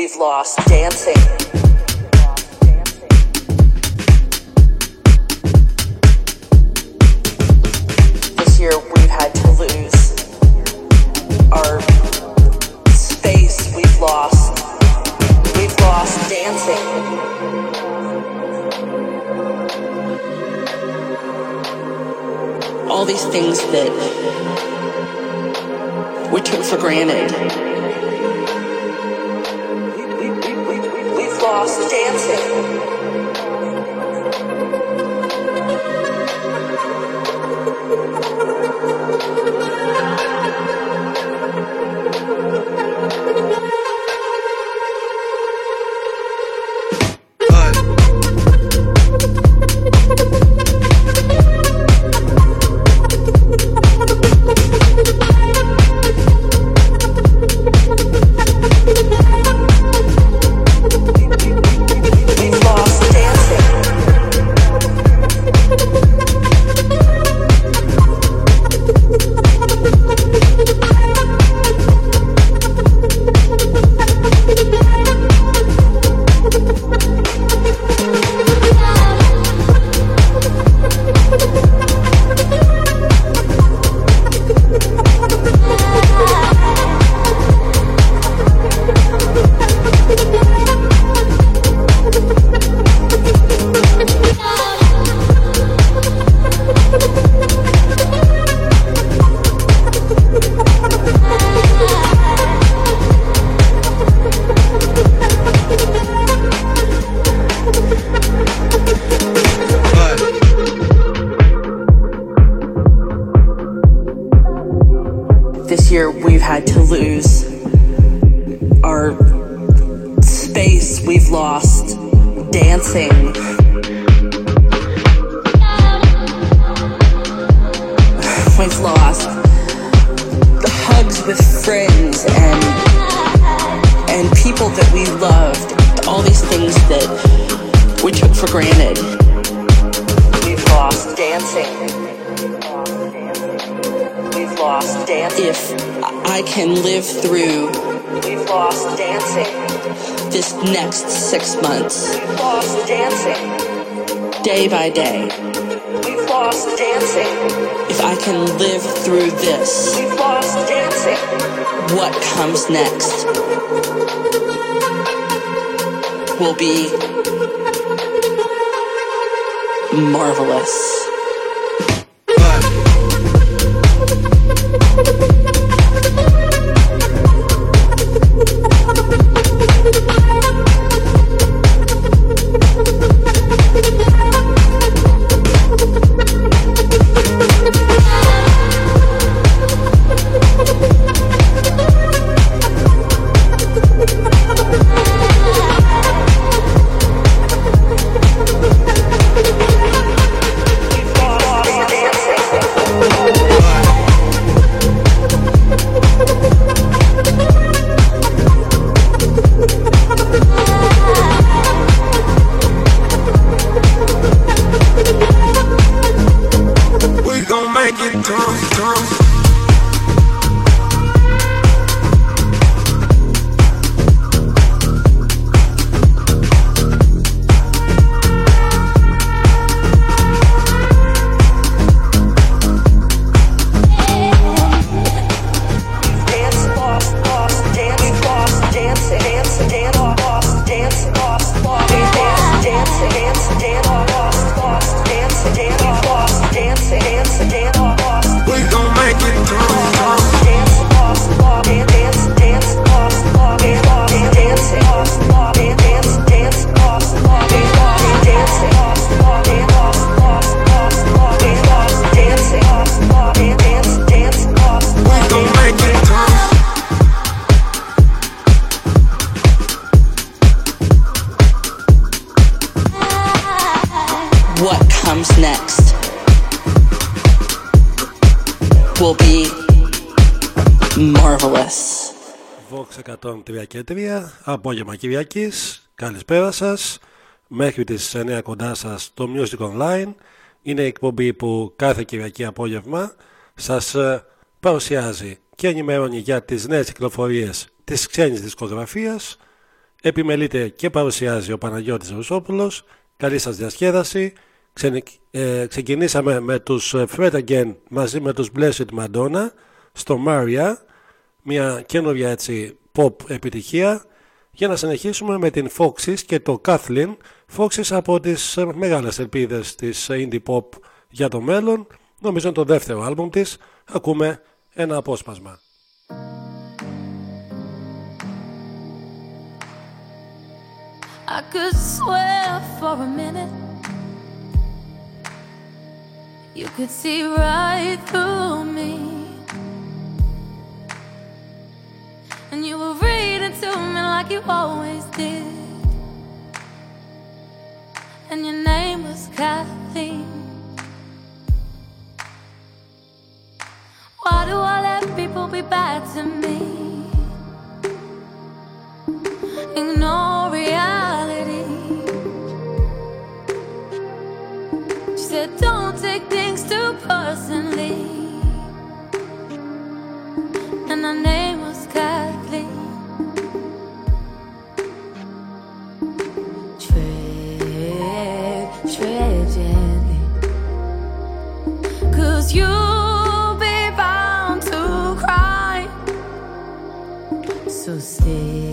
We've lost dancing. This year we've had to lose our space. We've lost. We've lost dancing. All these things that we took for granted. Drum, drum. Vox 103 και 3, απόγευμα Κυριακής. Καλησπέρα σας. Μέχρι τις 9 κοντά σας το Music Online. Είναι η εκπομπή που κάθε Κυριακή απόγευμα σας ε, παρουσιάζει και ενημερώνει για τις νέες κυκλοφορίες της ξένης δισκογραφίας επιμελείται και παρουσιάζει ο Παναγιώτης Ρουσόπουλος. Καλή σας διασκέδαση. Ε, ξεκινήσαμε με τους Fred Again μαζί με τους Blessed Madonna στο Maria, μια καινούργια έτσι pop επιτυχία. Για να συνεχίσουμε με την Foxys και το Kathleen. Foxys από τις μεγάλες ελπίδες της indie pop για το μέλλον. Νομίζω είναι το δεύτερο άλμπουμ της. Ακούμε ένα απόσπασμα. I could swear for a minute. You could see right through me And you were reading to me like you always did And your name was Kathleen Why do I let people be bad to me? Ignore reality. She said, Don't take things too personally. And her name You'll be bound to cry. So stay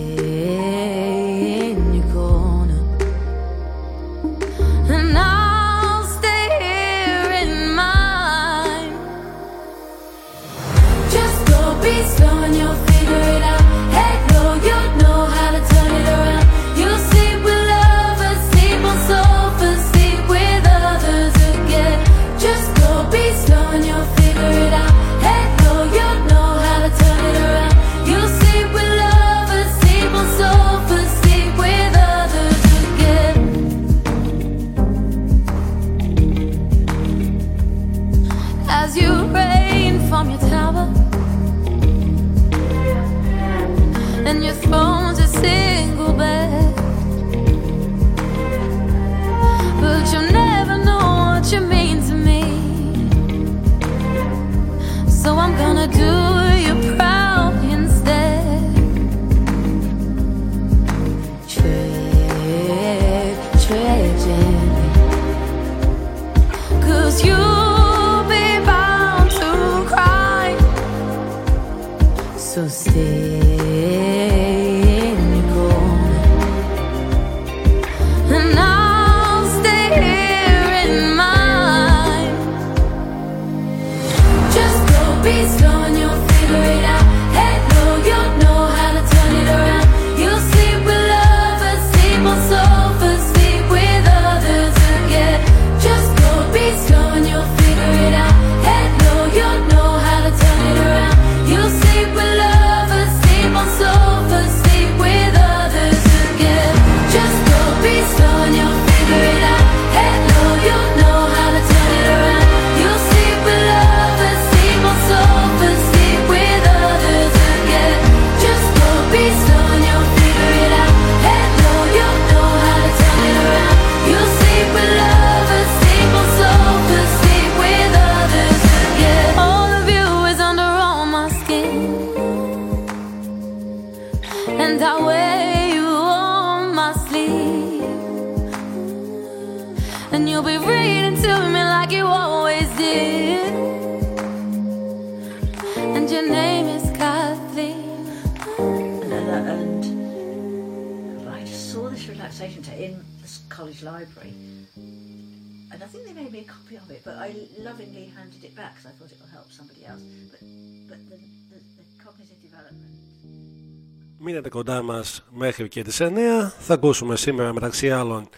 και τις 9. Θα ακούσουμε σήμερα μεταξύ άλλων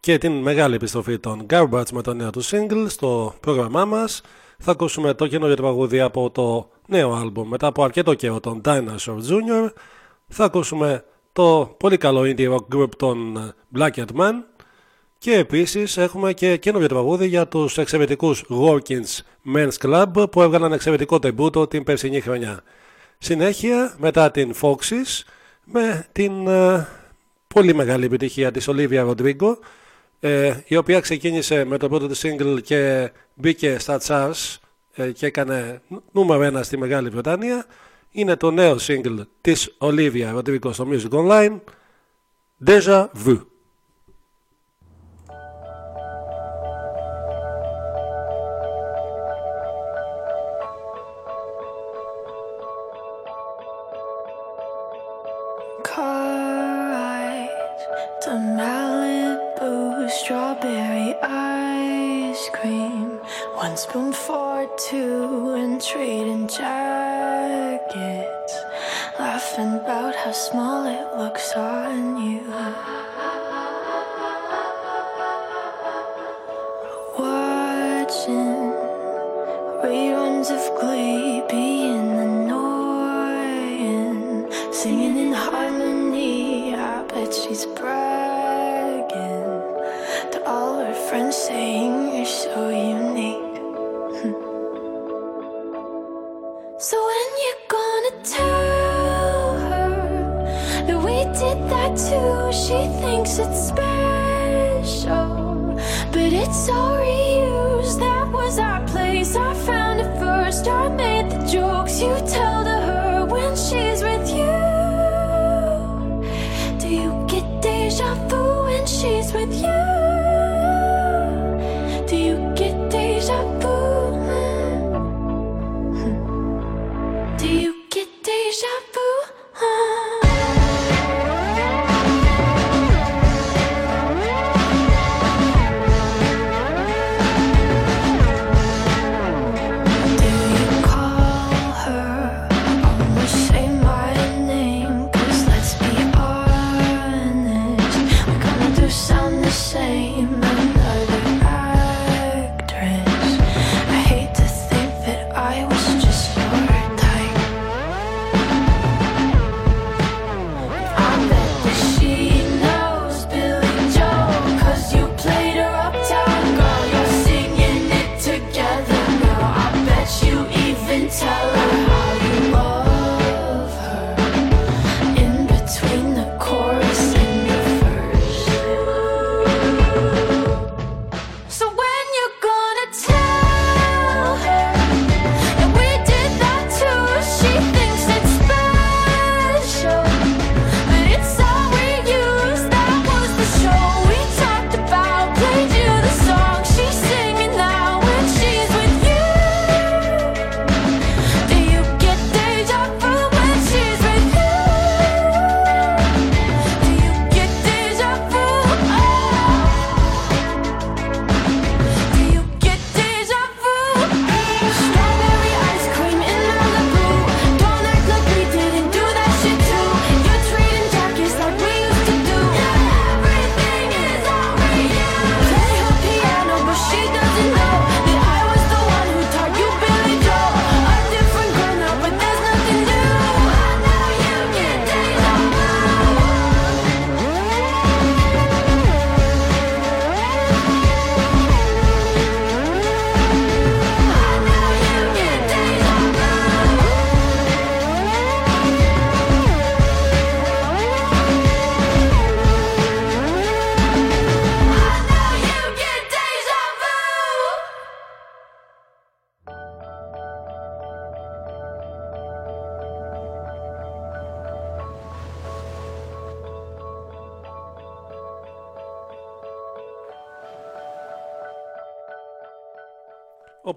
και την μεγάλη επιστροφή των Garbage με το νέο του single στο πρόγραμμά μας. Θα ακούσουμε το καινούριο τραγούδι από το νέο άλμπουμ μετά από αρκετό καιρό των Dinosaur Jr. Θα ακούσουμε το πολύ καλό indie rock group των Black Man και επίσης έχουμε και καινούριο τραγούδι για τους εξαιρετικούς Workings Men's Club που έβγαλαν εξαιρετικό τεμπούτο την περσινή χρονιά. Συνέχεια μετά την Foxys με την ε, πολύ μεγάλη επιτυχία της Olivia Rodrigo ε, η οποία ξεκίνησε με το πρώτο της single και μπήκε στα charts ε, και έκανε νούμερο ένα στη Μεγάλη Βρετανία είναι το νέο single της Olivia Rodrigo στο Music Online Deja Vu. Two and trading jackets. Laughing about how small it looks on you. Watching reruns of Glee being annoying. Singing in harmony, I bet she's bragging to all her friends, saying you're so unique. So when you gonna tell her that we did that too? She thinks it's special, but it's all reused. That was our place. I found it first. I made the jokes you tell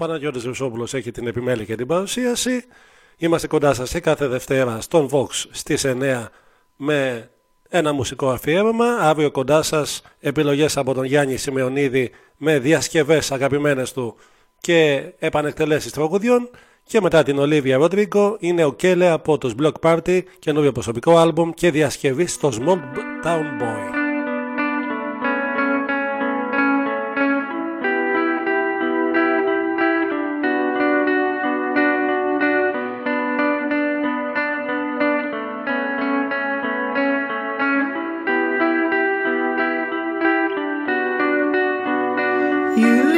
Παναγιώτης Βουσόπουλος έχει την επιμέλεια και την παρουσίαση. Είμαστε κοντά σας σε κάθε Δευτέρα στον Vox στις 9 με ένα μουσικό αφιέρωμα. Αύριο κοντά σας επιλογές από τον Γιάννη Σημεωνίδη με διασκευές αγαπημένες του και επανεκτελέσεις τραγουδιών. Και μετά την Ολίβια Ροντρίγκο είναι ο Κέλε από τους Block Party, καινούριο προσωπικό άλμπουμ και διασκευή στο Small Town Boy. You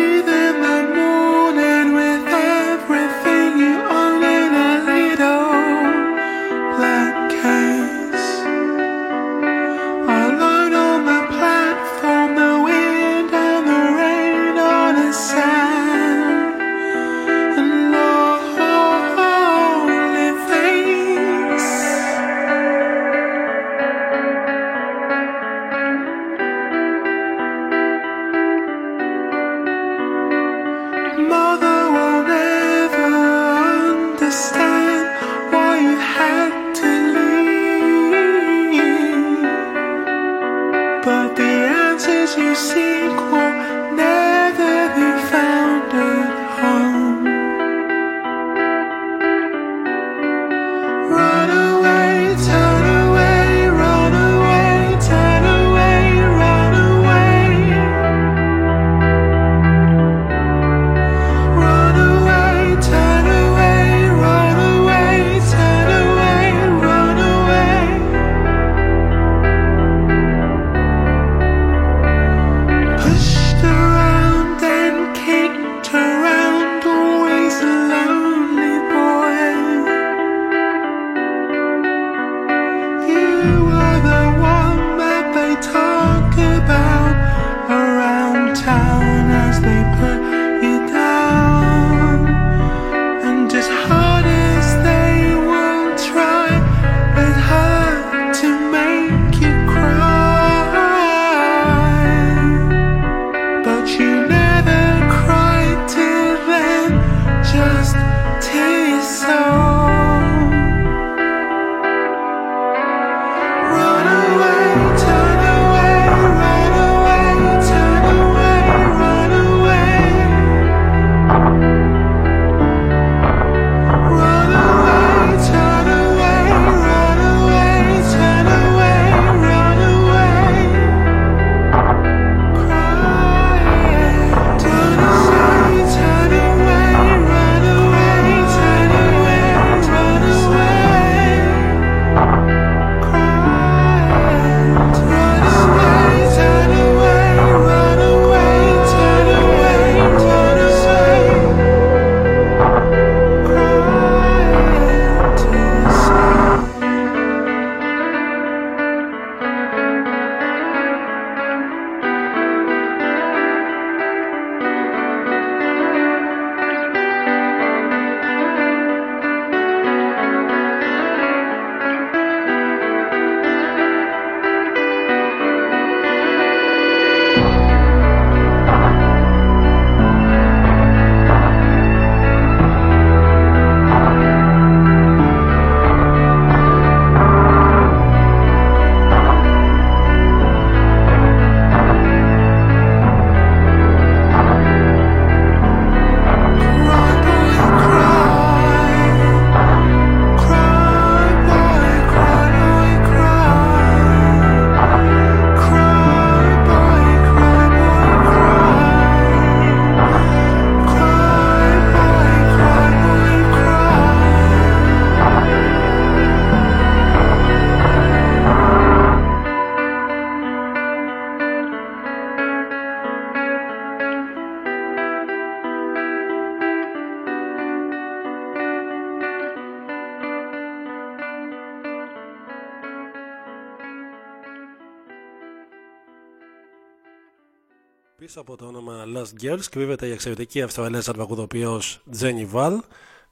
Πίσω από το όνομα Last Girls κρύβεται η εξαιρετική Αυστραλέζα τραγουδοποιός Jenny Val.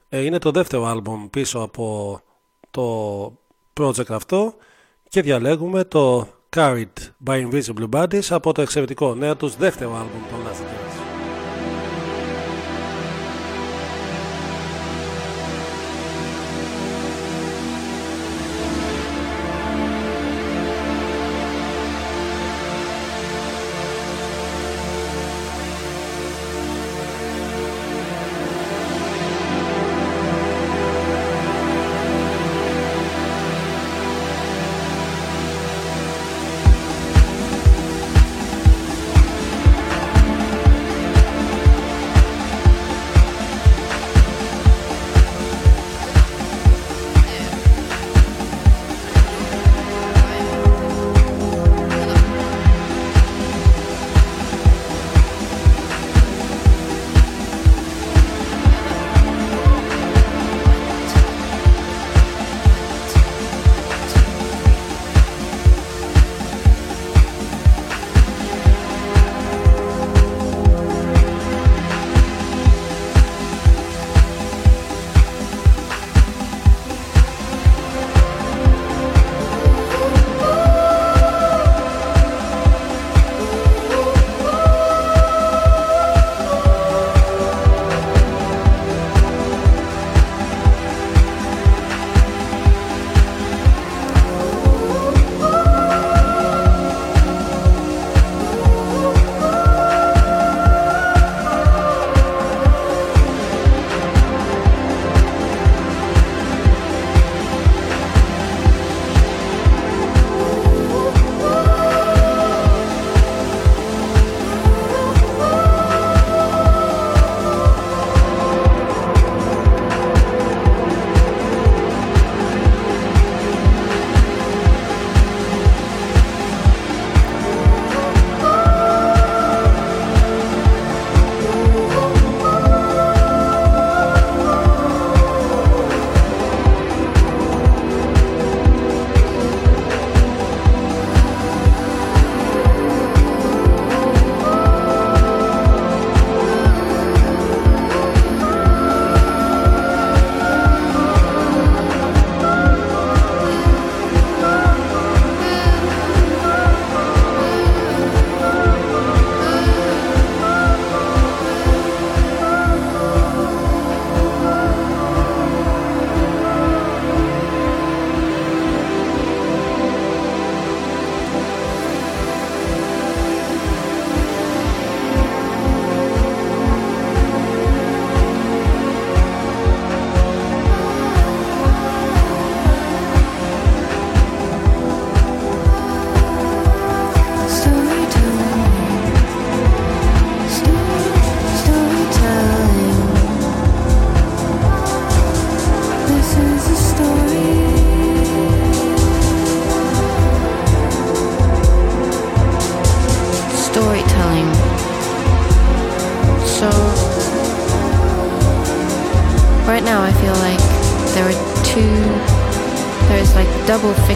Ε, είναι το δεύτερο άλμπομ πίσω από το project αυτό και διαλέγουμε το Carried by Invisible Bodies από το εξαιρετικό νέο τους δεύτερο άλμπομ των Last Girls.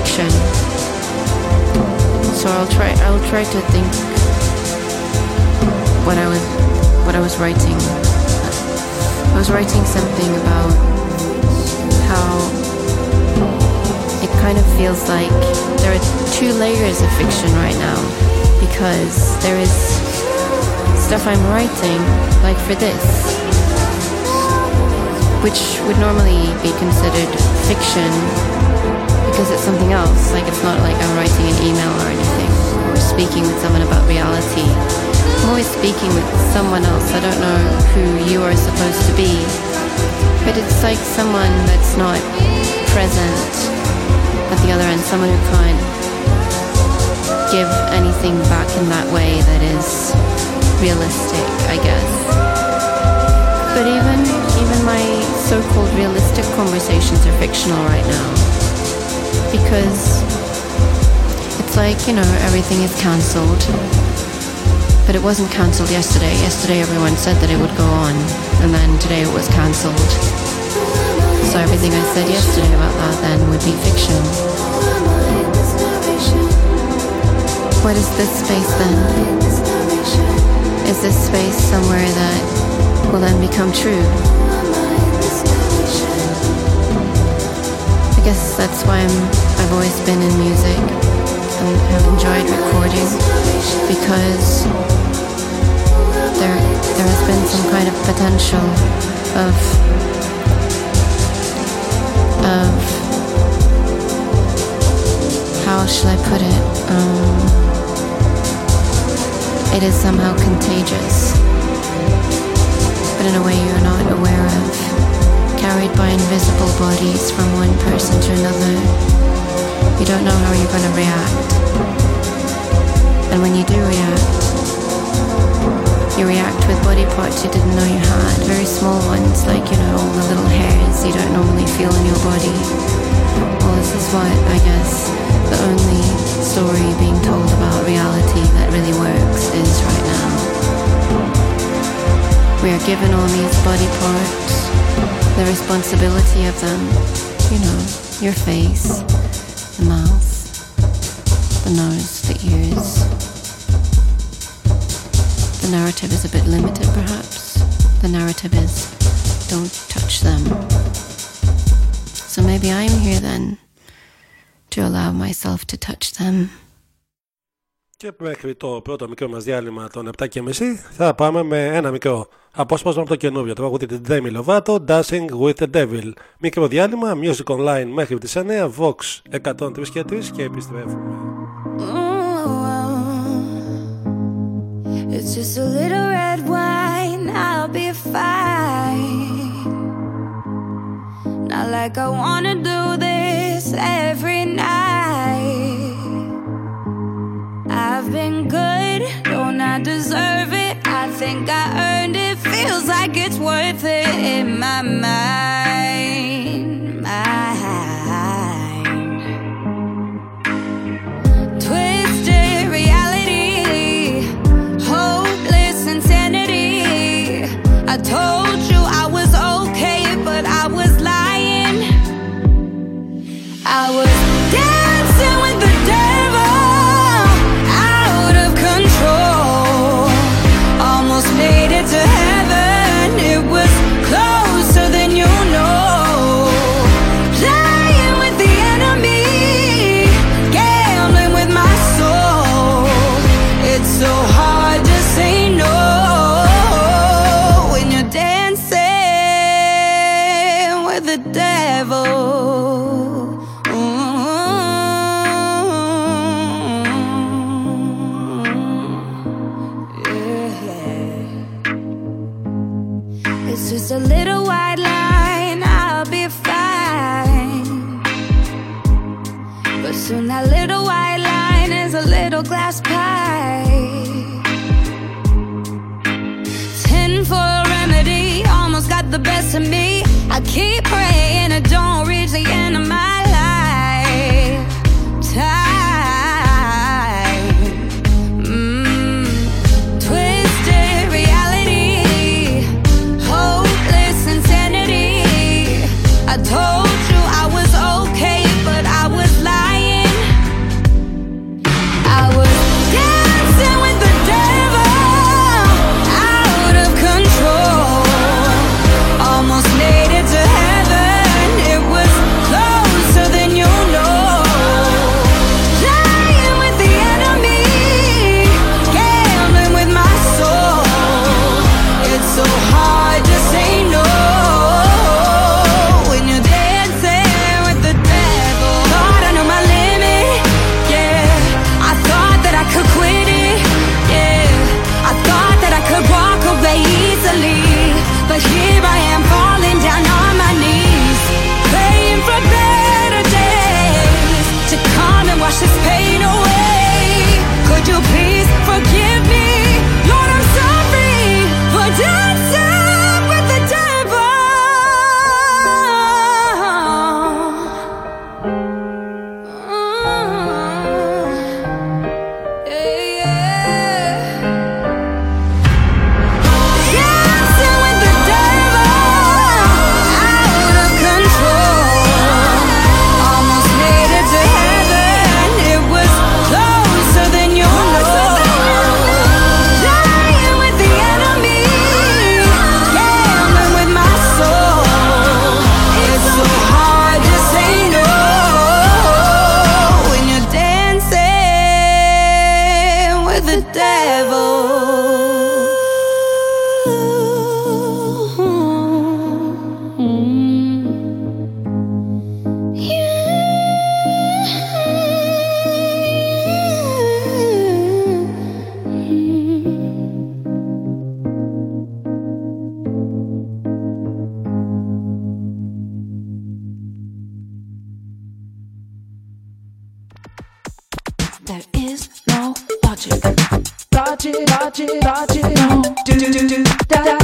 Fiction. So I'll try, I'll try to think what I was, what I was writing. I was writing something about how it kind of feels like there are two layers of fiction right now because there is stuff I'm writing, like for this, which would normally be considered fiction because it's something else. Like it's not like I'm writing an email or anything or speaking with someone about reality. I'm always speaking with someone else. I don't know who you are supposed to be, but it's like someone that's not present at the other end, someone who can't give anything back in that way that is realistic, I guess. But even even my so-called realistic conversations are fictional right now. Because it's like, you know, everything is cancelled. But it wasn't cancelled yesterday. Yesterday everyone said that it would go on and then today it was cancelled. So everything I said yesterday about that then would be fiction. What is this space then? Is this space somewhere that will then become true? Guess that's why I'm, I've always been in music and have enjoyed recording because there, there has been some kind of potential of of how shall I put it? Um, it is somehow contagious, but in a way you're not aware of, carried by invisible bodies from one person to another. You don't know how you're going to react, and when you do react, you react with body parts you didn't know you had, very small ones, like you know all the little hairs you don't normally feel in your body. Well, this is what I guess the only story being told about reality that really works is right now. We are given all these body parts, the responsibility of them, you know, your face, the mouth, the nose, the ears. The narrative is a bit limited, perhaps. The narrative is don't touch them. So maybe I'm here then to allow myself to touch them. Και μέχρι το πρώτο μικρό μας διάλειμμα των 7.30 θα πάμε με ένα μικρό απόσπασμα από το καινούριο. Το ακούτε την Demi Lovato, Dancing with the Devil. Μικρό διάλειμμα, Music Online μέχρι τις 9, Vox 103 και 3 και επιστρέφουμε. It's just a little red wine, I'll be fine. Not like I wanna do this every night. Been good, don't I deserve it? I think I earned it, feels like it's worth it in my mind. there is no logic. Logic, logic, logic, no. Do, do, do, do, da, da.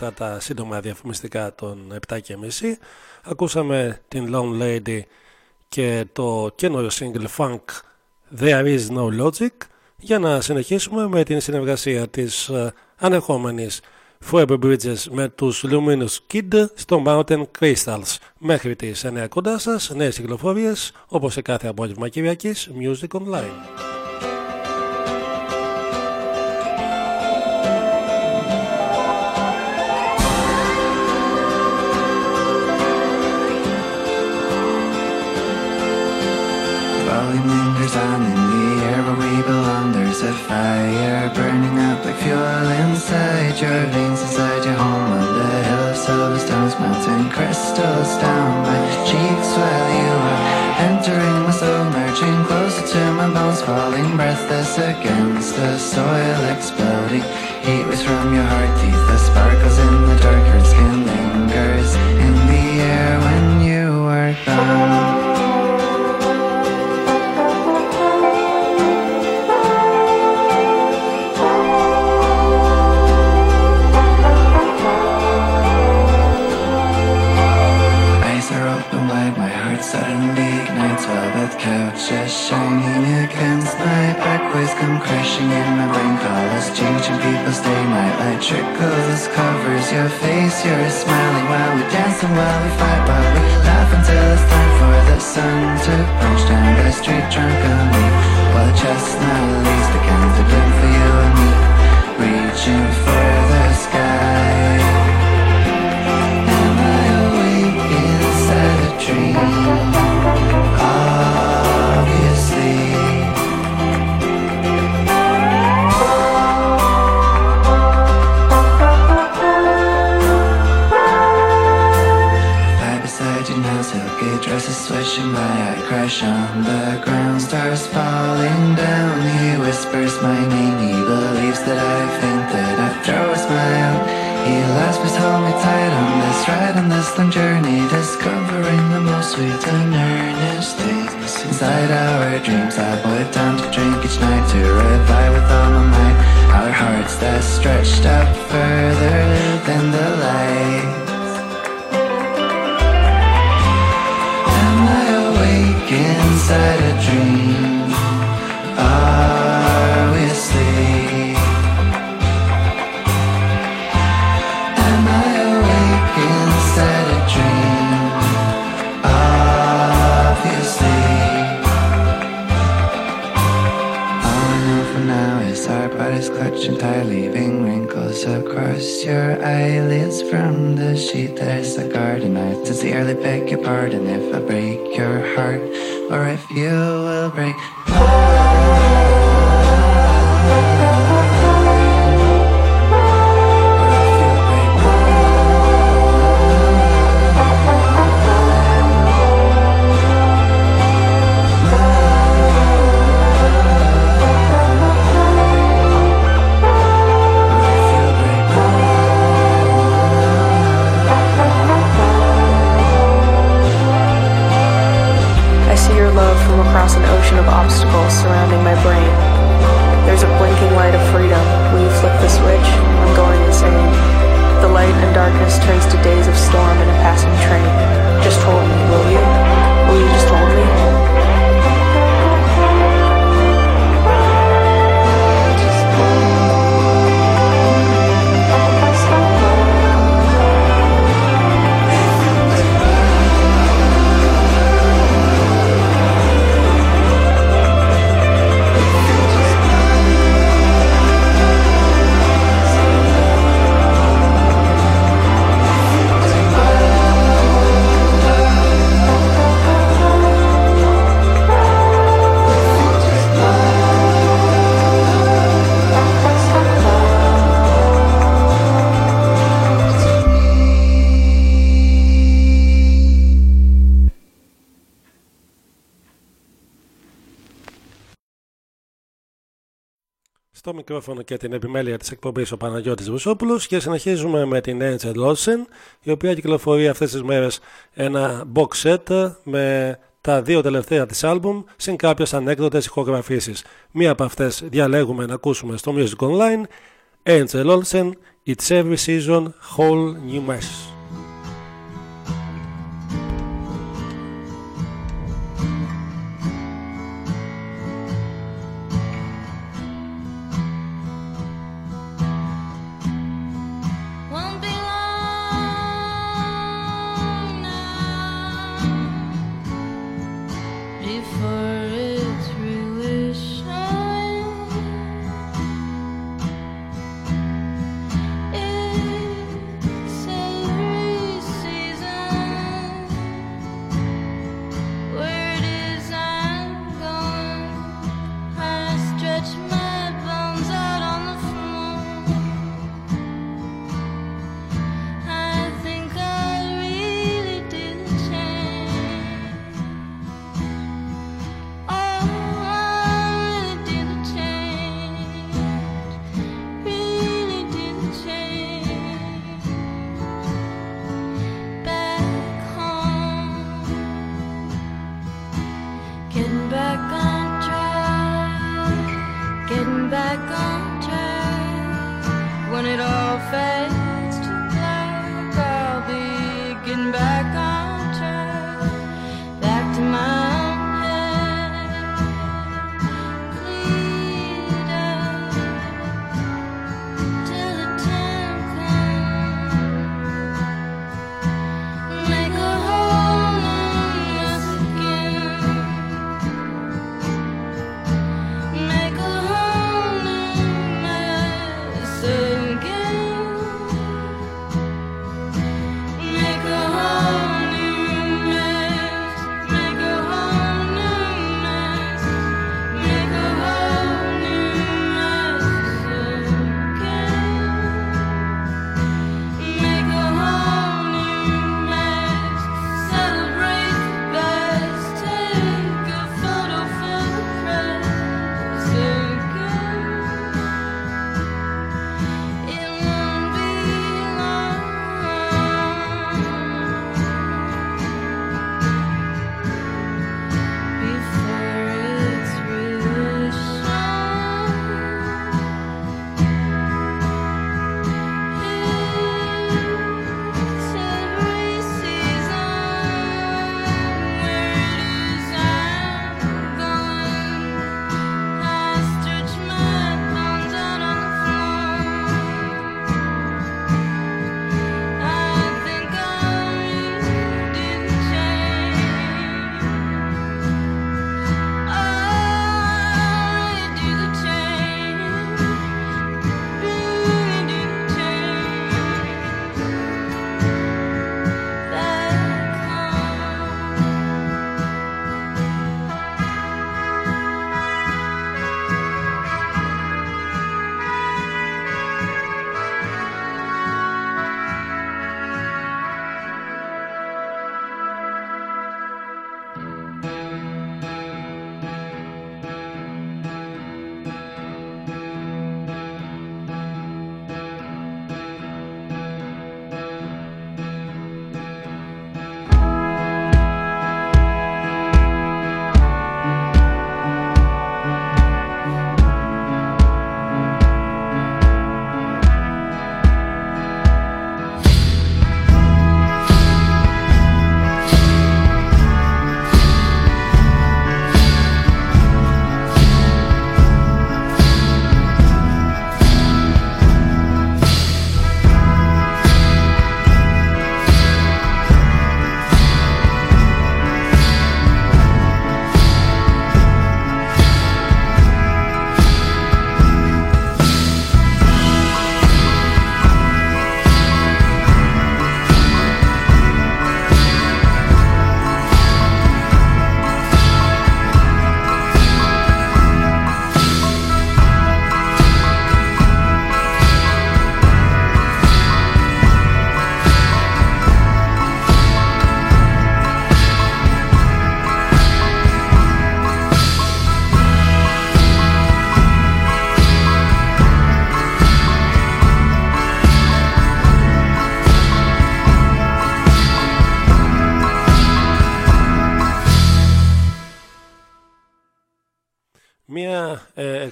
μετά τα σύντομα διαφημιστικά των 7.30 ακούσαμε την Lone Lady και το καινούριο single Funk There Is No Logic για να συνεχίσουμε με τη συνεργασία της ε, ανερχόμενης Forever Bridges με τους Luminous Kid στο Mountain Crystals. Μέχρι τις 9 κοντά σας, νέες κυκλοφορίες όπως σε κάθε απόγευμα Κυριακής, Music Online. slowly lingers on in the air where we belong. There's a fire burning up like fuel inside your veins, inside your home on the hill of silver stones, melting crystals down my cheeks while you are entering my soul, merging closer to my bones, falling breathless against the soil, exploding. Heat waves from your heart, teeth that sparkles in the dark, her skin lingers in the air when you are gone. Couches shining against my back Waves come crashing in, my brain colors changing People stay, nightlight trickles Covers your face, you're smiling While we dance and while we fight While we laugh until it's time for the sun to punch down the street drunkenly While the chestnut leaves begin to dim for you and me Reaching for on the ground, stars falling down. He whispers my name, he believes that I fainted. I throw a smile. He laughs, please hold me tight on this ride, on this long journey, discovering the most sweet and earnest things inside our dreams. I boil down to drink each night to revive with all my might. Our hearts that stretched out further than the light. Inside a dream? Are we asleep? Am I awake inside a dream? Obviously. All I know for now is our bodies clutching tight, across your eyelids from the sheet. There's a garden knife. Sincerely beg your pardon if I break your heart, or if you will break. I μικρόφωνο και την επιμέλεια της εκπομπής ο Παναγιώτης Βουσόπουλος και συνεχίζουμε με την Angel Olsen η οποία κυκλοφορεί αυτές τις μέρες ένα box set με τα δύο τελευταία της άλμπουμ συν κάποιες ανέκδοτες ηχογραφήσεις. Μία από αυτές διαλέγουμε να ακούσουμε στο Music Online Angel Olsen It's Every Season Whole New Mess.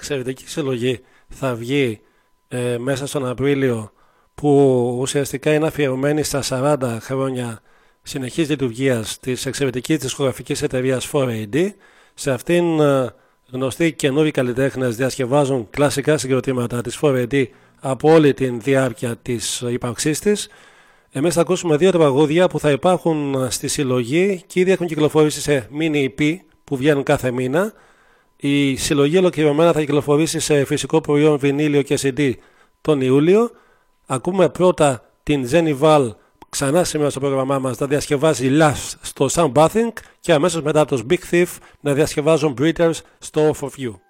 Εξαιρετική συλλογή θα βγει ε, μέσα στον Απρίλιο που ουσιαστικά είναι αφιερωμένη στα 40 χρόνια συνεχής λειτουργίας της εξαιρετικής δισκογραφικής εταιρείας 4AD. Σε αυτήν ε, γνωστοί καινούριοι καλλιτέχνες διασκευάζουν κλασικά συγκροτήματα της 4AD από όλη την διάρκεια της ύπαρξής της. Εμείς θα ακούσουμε δύο τραγούδια που θα υπάρχουν στη συλλογή και ήδη έχουν κυκλοφορήσει σε mini EP που βγαίνουν κάθε μήνα. Η συλλογή ολοκληρωμένα θα κυκλοφορήσει σε φυσικό προϊόν βινίλιο και CD τον Ιούλιο. Ακούμε πρώτα την Jenny Val ξανά σήμερα στο πρόγραμμά μας να διασκευάζει Last στο Sound Bathing και αμέσως μετά τους Big Thief να διασκευάζουν Breeders στο Off of You.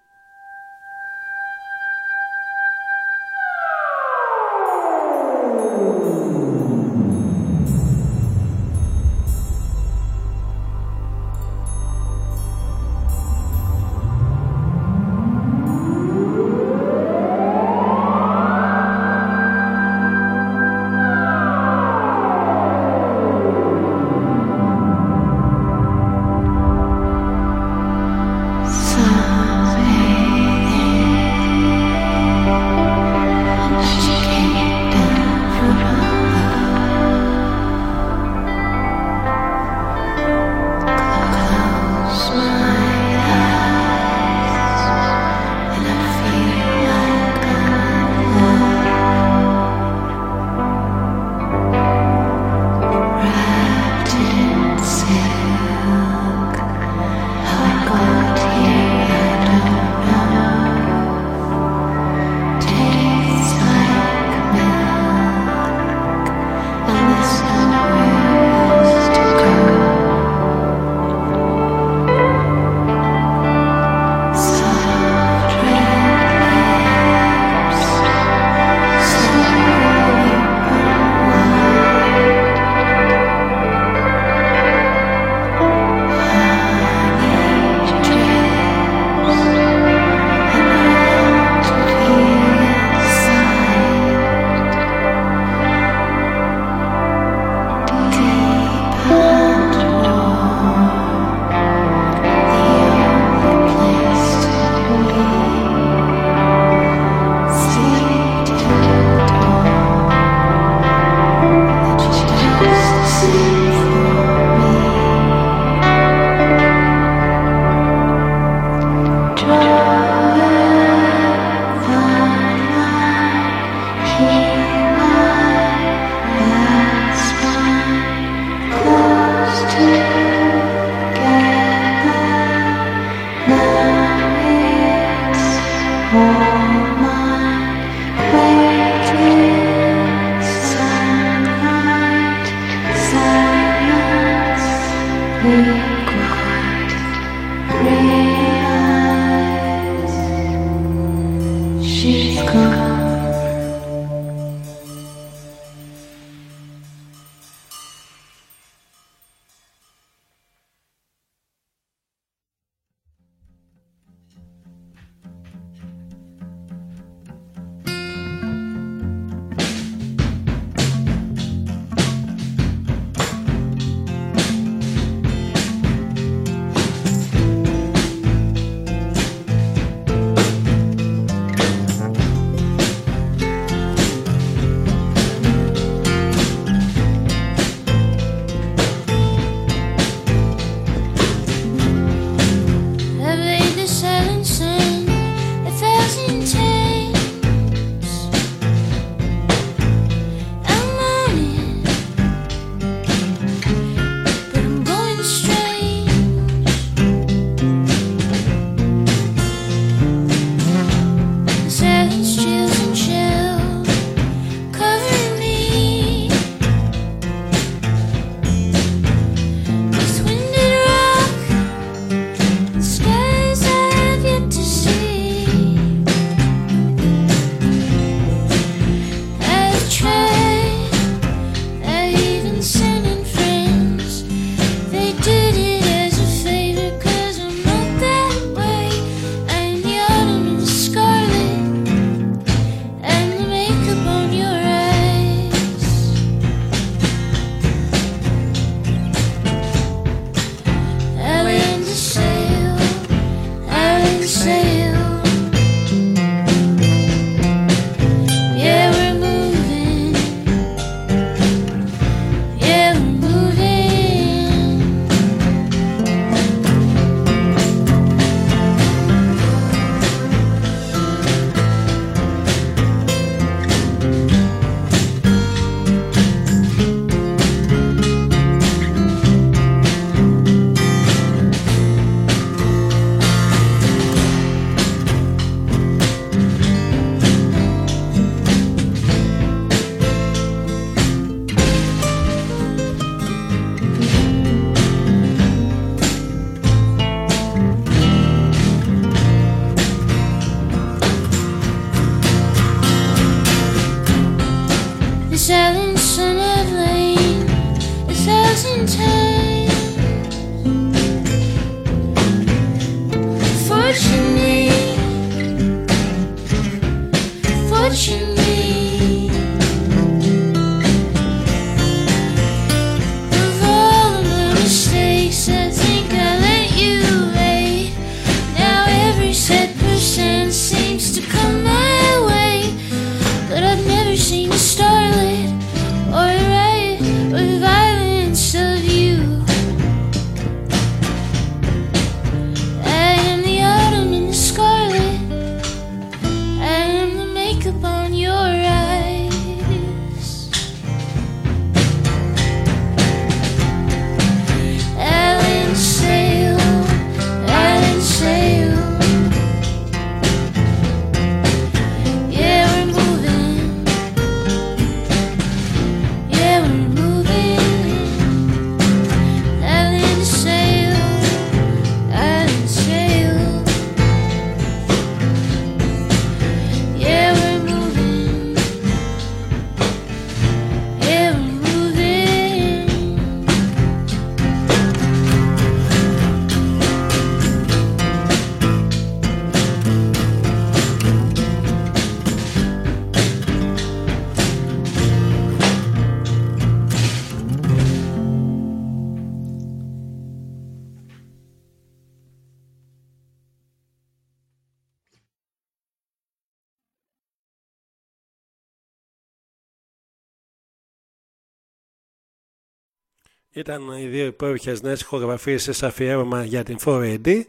Ήταν οι δύο υπέροχες νέες ηχογραφήσεις αφιέρωμα για την 4AD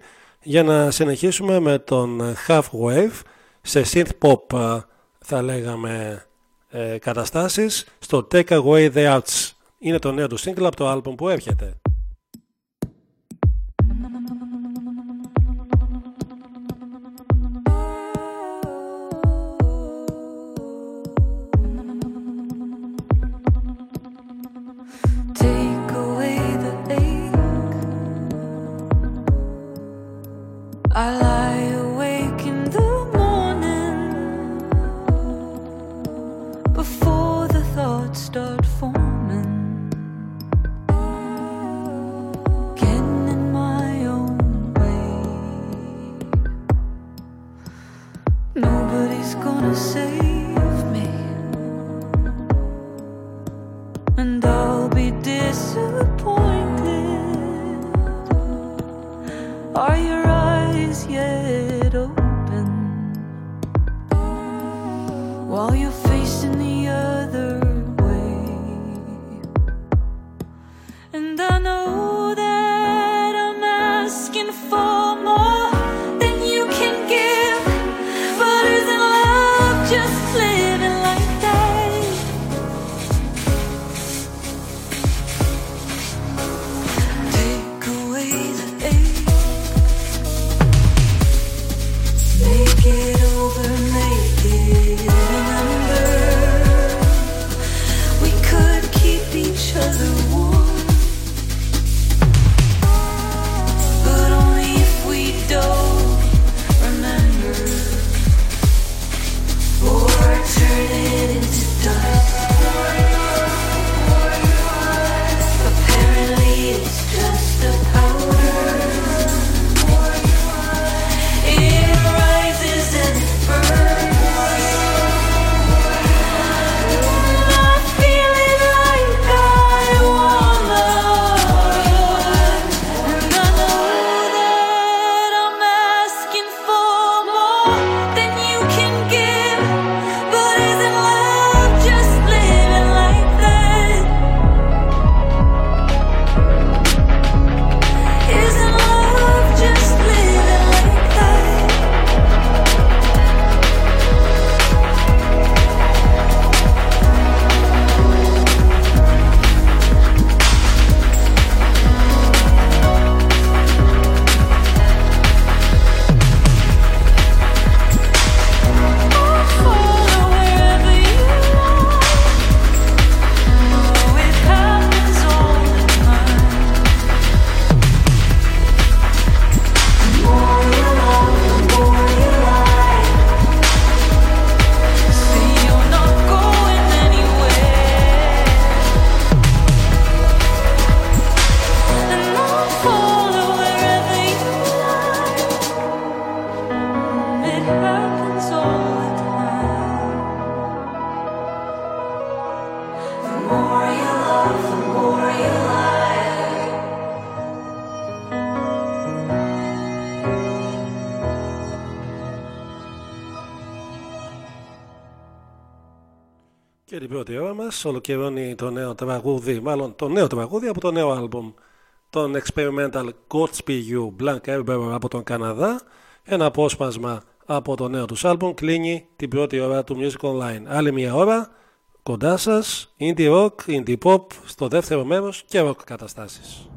για να συνεχίσουμε με τον Half Wave σε synth pop ε, θα λέγαμε ε, καταστάσεις στο Take Away the Arts. Είναι το νέο του single από το album που έρχεται. I lives. Πρώτη ώρα μας ολοκληρώνει το νέο τραγούδι, μάλλον το νέο τραγούδι από το νέο άλμπουμ. Τον Experimental Godspeed You Blank Emperor από τον Καναδά. Ένα απόσπασμα από το νέο τους άλμπουμ. Κλείνει την πρώτη ώρα του Music Online. Άλλη μια ώρα κοντά σας indie rock, indie pop στο δεύτερο μέρος και rock καταστάσεις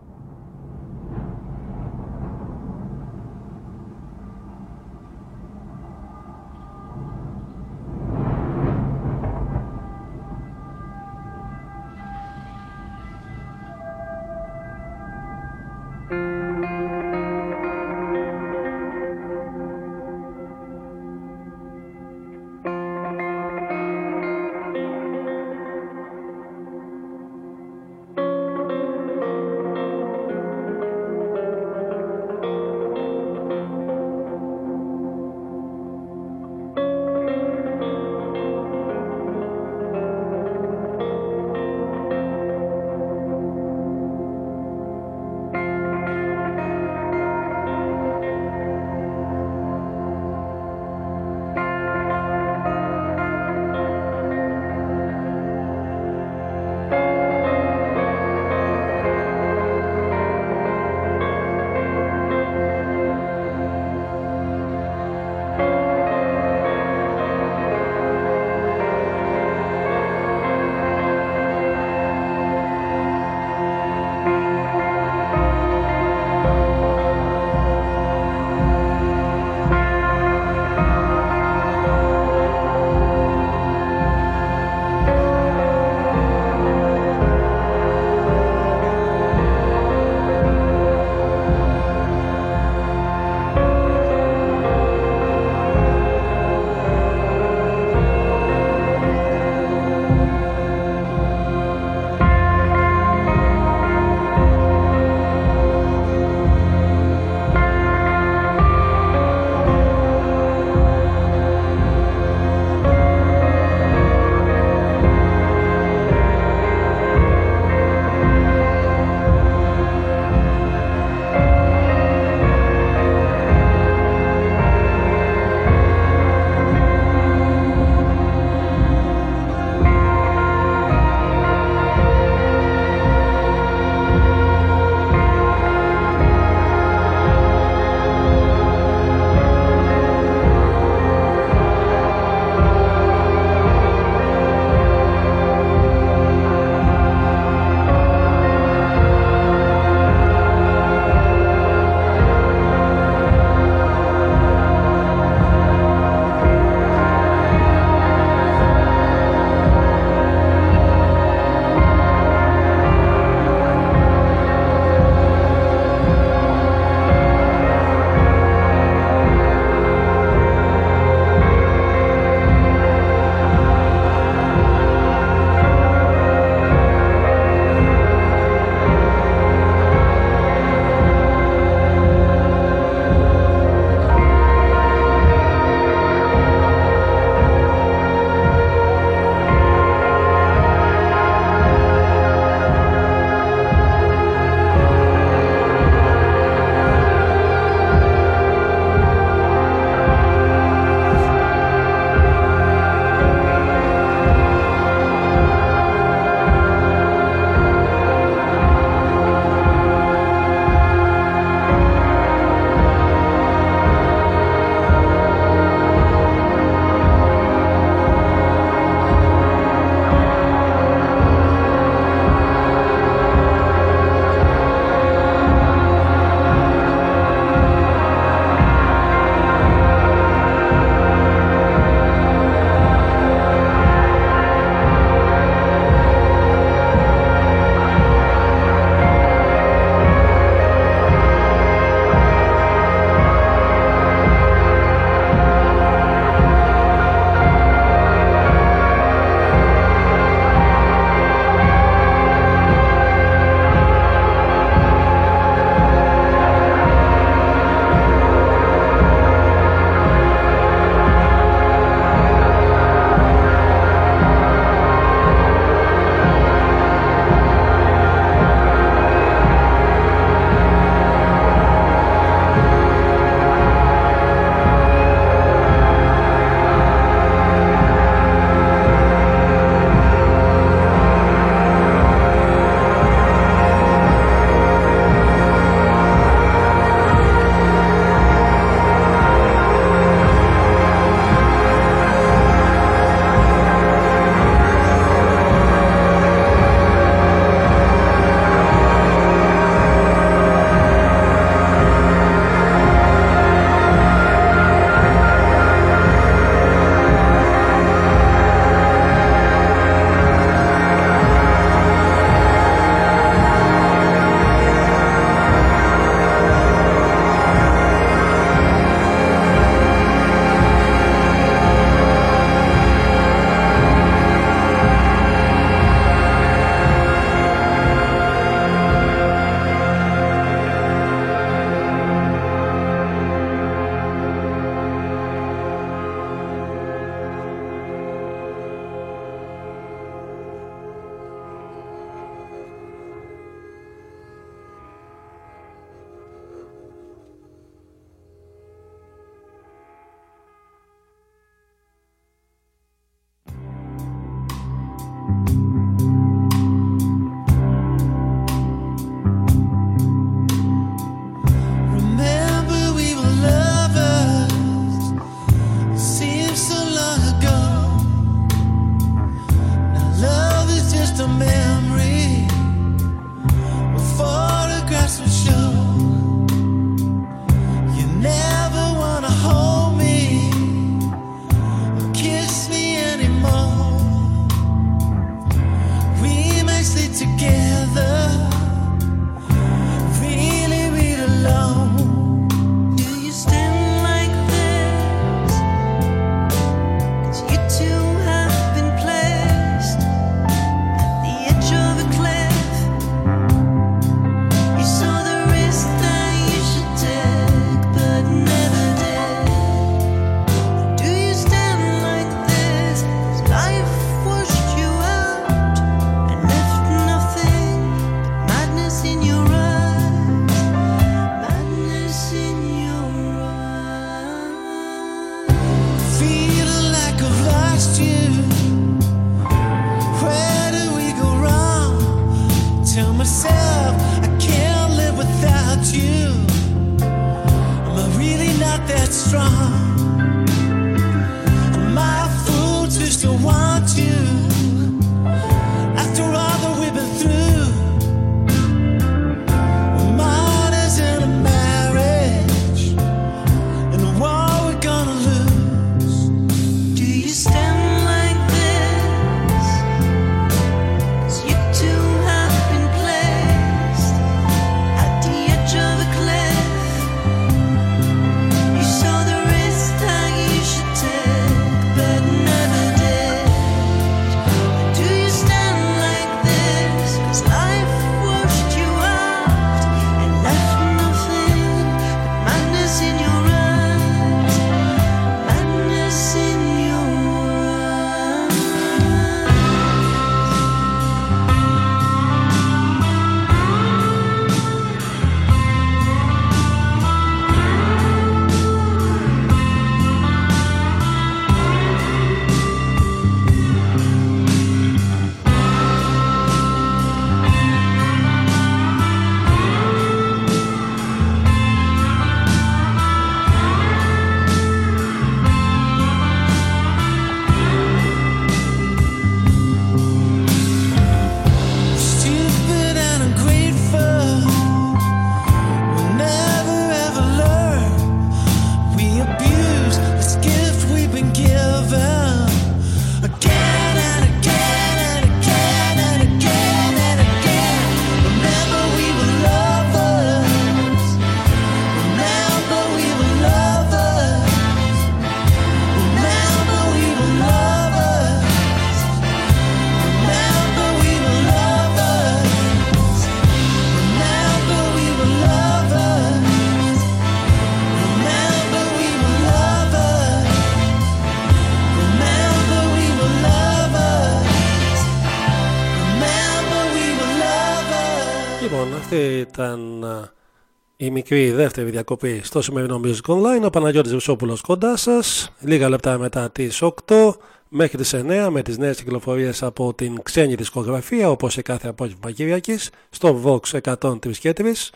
μικρή δεύτερη διακοπή στο σημερινό Music Online. Ο Παναγιώτης Βουσόπουλος κοντά σας. Λίγα λεπτά μετά τις 8 μέχρι τις 9 με τις νέες κυκλοφορίες από την ξένη δισκογραφία όπως σε κάθε απόγευμα Κυριακής στο Vox 103 και 3.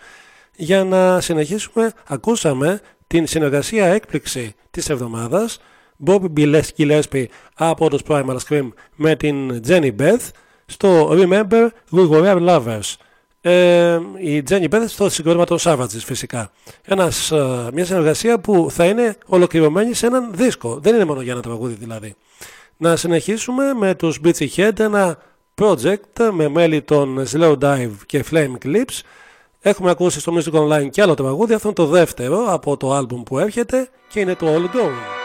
Για να συνεχίσουμε, ακούσαμε την συνεργασία έκπληξη της εβδομάδας Bobby Gillespie από τους Primal Scream με την Jenny Beth στο Remember We Were Lovers. Ε, η Jenny Beth στο συγκρότημα των Savages φυσικά. Ένας, ε, μια συνεργασία που θα είναι ολοκληρωμένη σε έναν δίσκο. Δεν είναι μόνο για ένα τραγούδι δηλαδή. Να συνεχίσουμε με τους Beachy Head, ένα project με μέλη των Slow Dive και Flame Clips. Έχουμε ακούσει στο Music Online και άλλο τραγούδι, αυτό είναι το δεύτερο από το άλμπουμ που έρχεται και είναι το All Gone.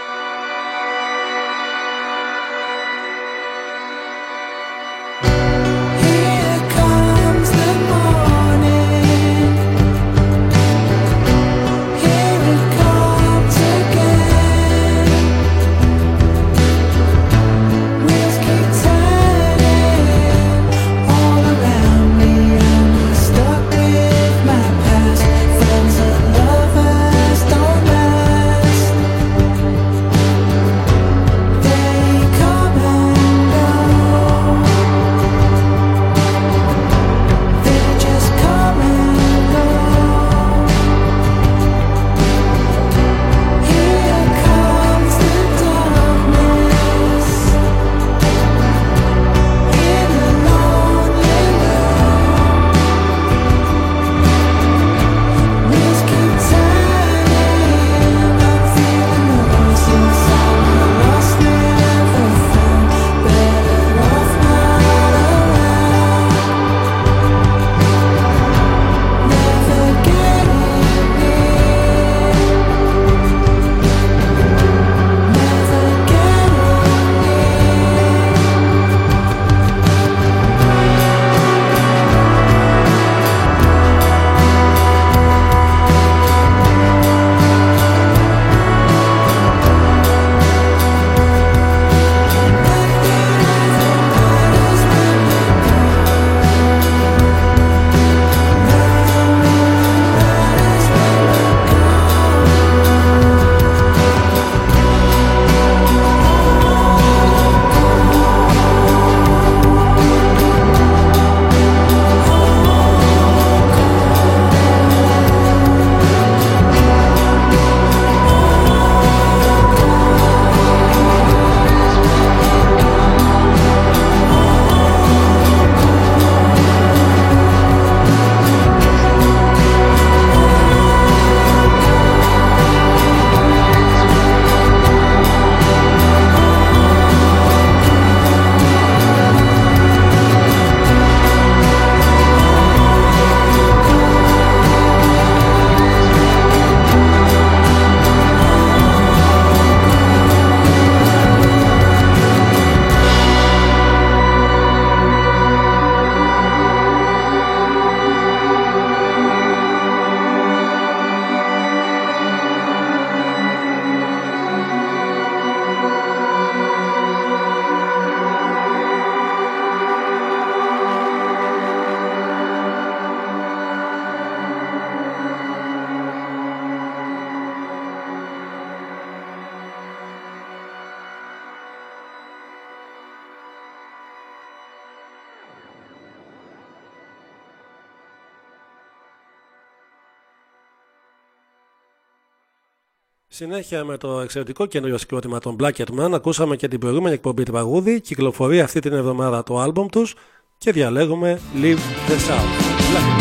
Συνέχεια με το εξαιρετικό καινούριο συγκρότημα των Blacketman ακούσαμε και την προηγούμενη εκπομπή τραγούδι κυκλοφορεί αυτή την εβδομάδα το άλμπομ τους και διαλέγουμε Live the South. Blacketman.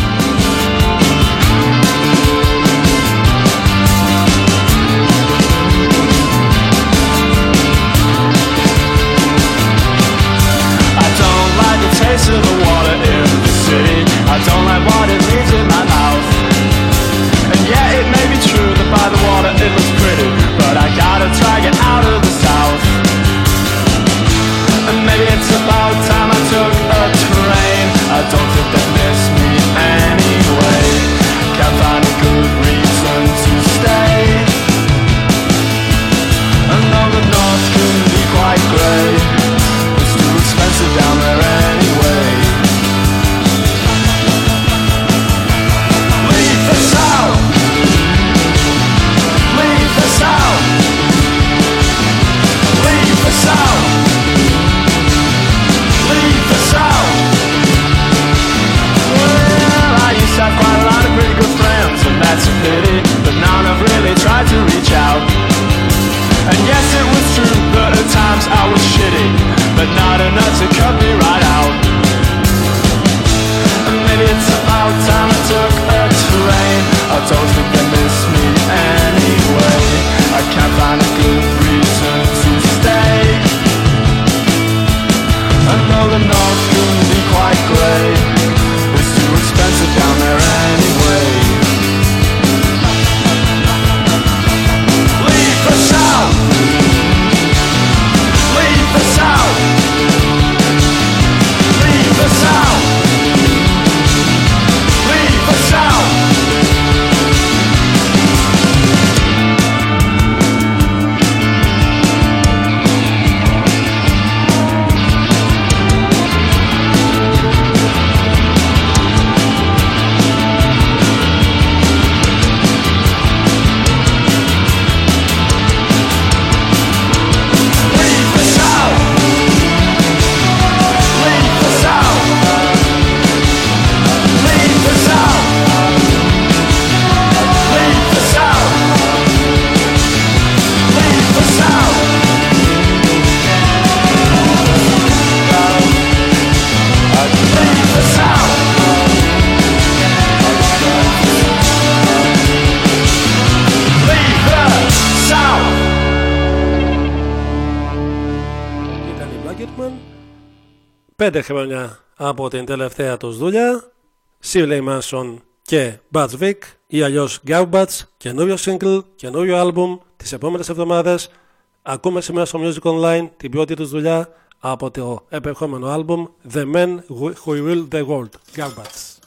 I don't like the taste of the water in the city. I don't like what it leaves in my mouth. Yeah, it may be true that by the water it looks pretty, but I gotta try get out of the south. And maybe it's about time I took a train. I don't think they tried to reach out. And yes, it was true that at times I was shitty, but not enough to cut me right out. And maybe it's about time I took a train. I don't think they miss me anyway. I can't find a good reason to stay. I know the north 5 χρόνια από την τελευταία τους δουλειά, Σίβλεϊ Μάνσον και Bats Βίκ ή αλλιώς Γκάουμπατς, καινούριο single, καινούριο αλμπουμ τις επόμενες εβδομάδες. Ακούμε σήμερα στο Music Online την πρώτη τους δουλειά από το επερχόμενο αλμπουμ The Men Who Will The World, Γκάουμπατς.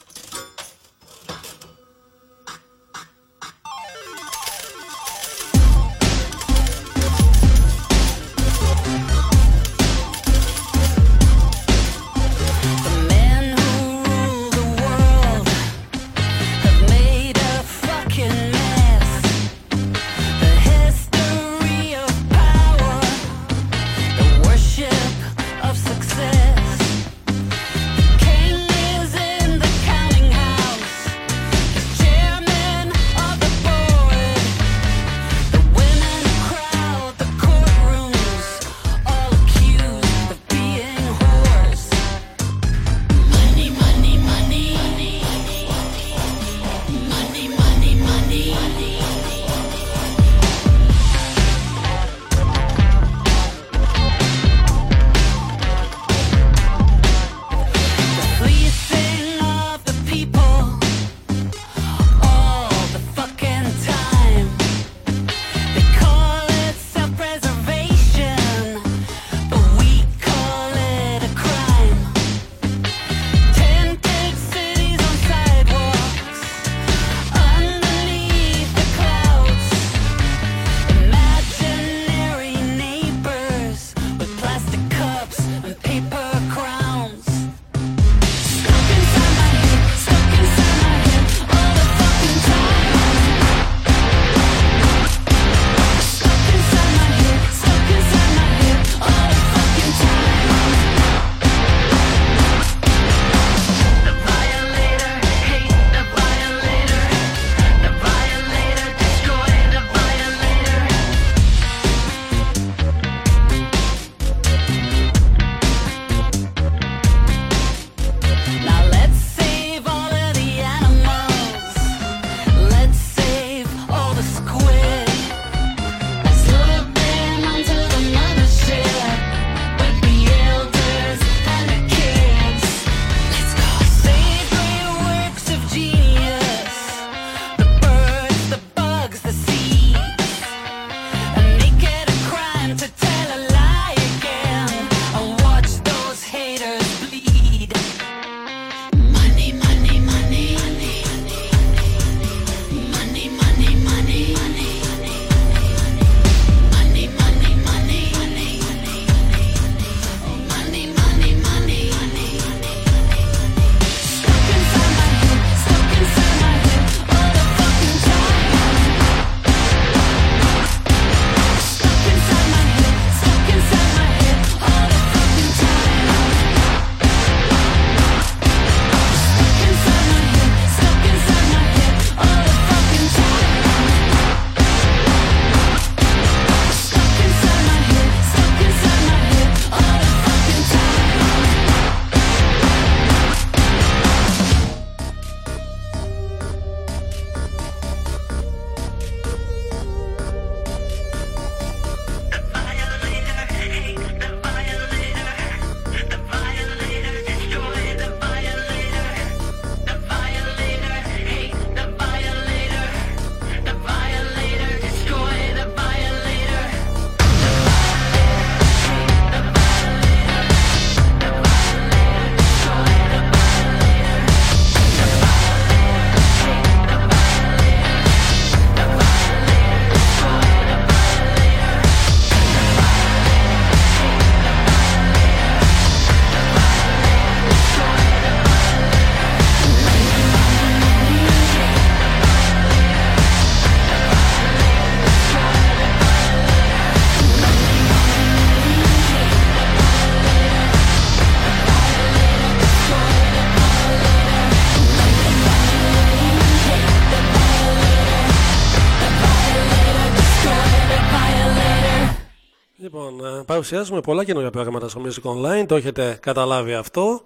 Λοιπόν, ε, παρουσιάζουμε πολλά καινούργια πράγματα στο Music Online, το έχετε καταλάβει αυτό.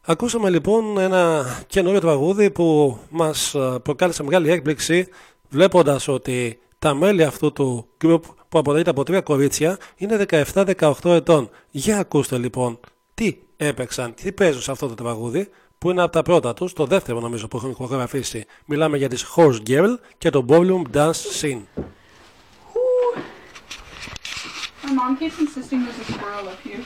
Ακούσαμε λοιπόν ένα καινούριο τραγούδι που μας ε, προκάλεσε μεγάλη έκπληξη βλέποντας ότι τα μέλη αυτού του group που αποτελείται από τρία κορίτσια είναι 17-18 ετών. Για ακούστε λοιπόν τι έπαιξαν, τι παίζουν σε αυτό το τραγούδι που είναι από τα πρώτα τους, το δεύτερο νομίζω που έχουν ηχογραφήσει. Μιλάμε για τις Horse Girl και το Ballroom Dance Scene. My mom keeps insisting there's a squirrel up here.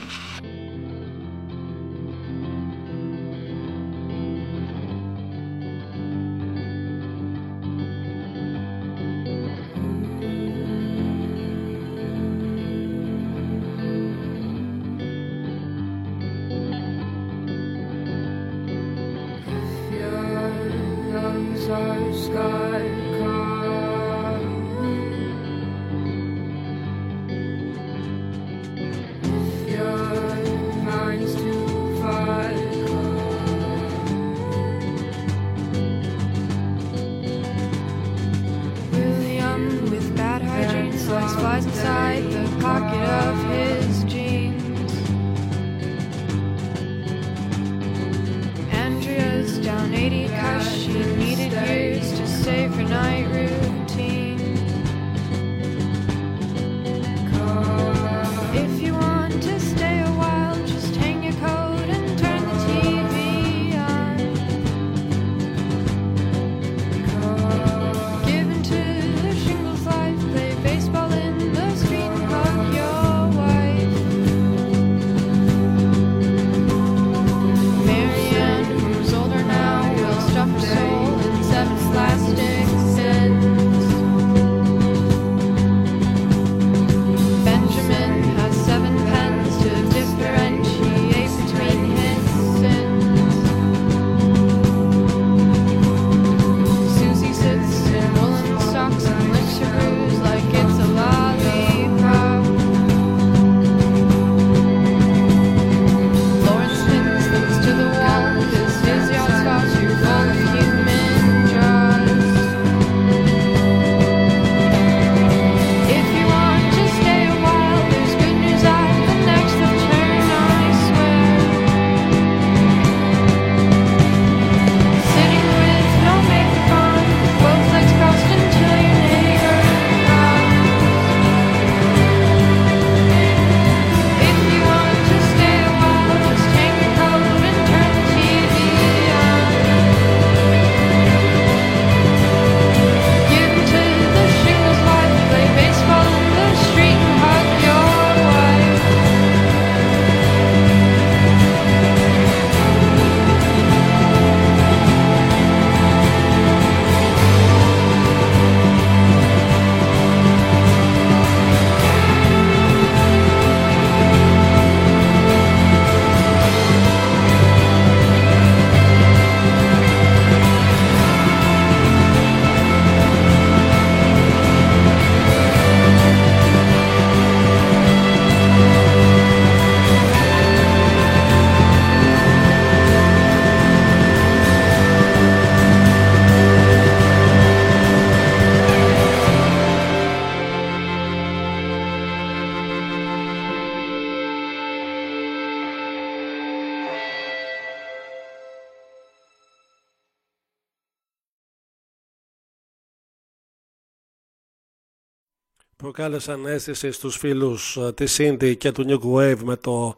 Προκάλεσαν αίσθηση στους φίλους ε, της Indie και του New Wave με το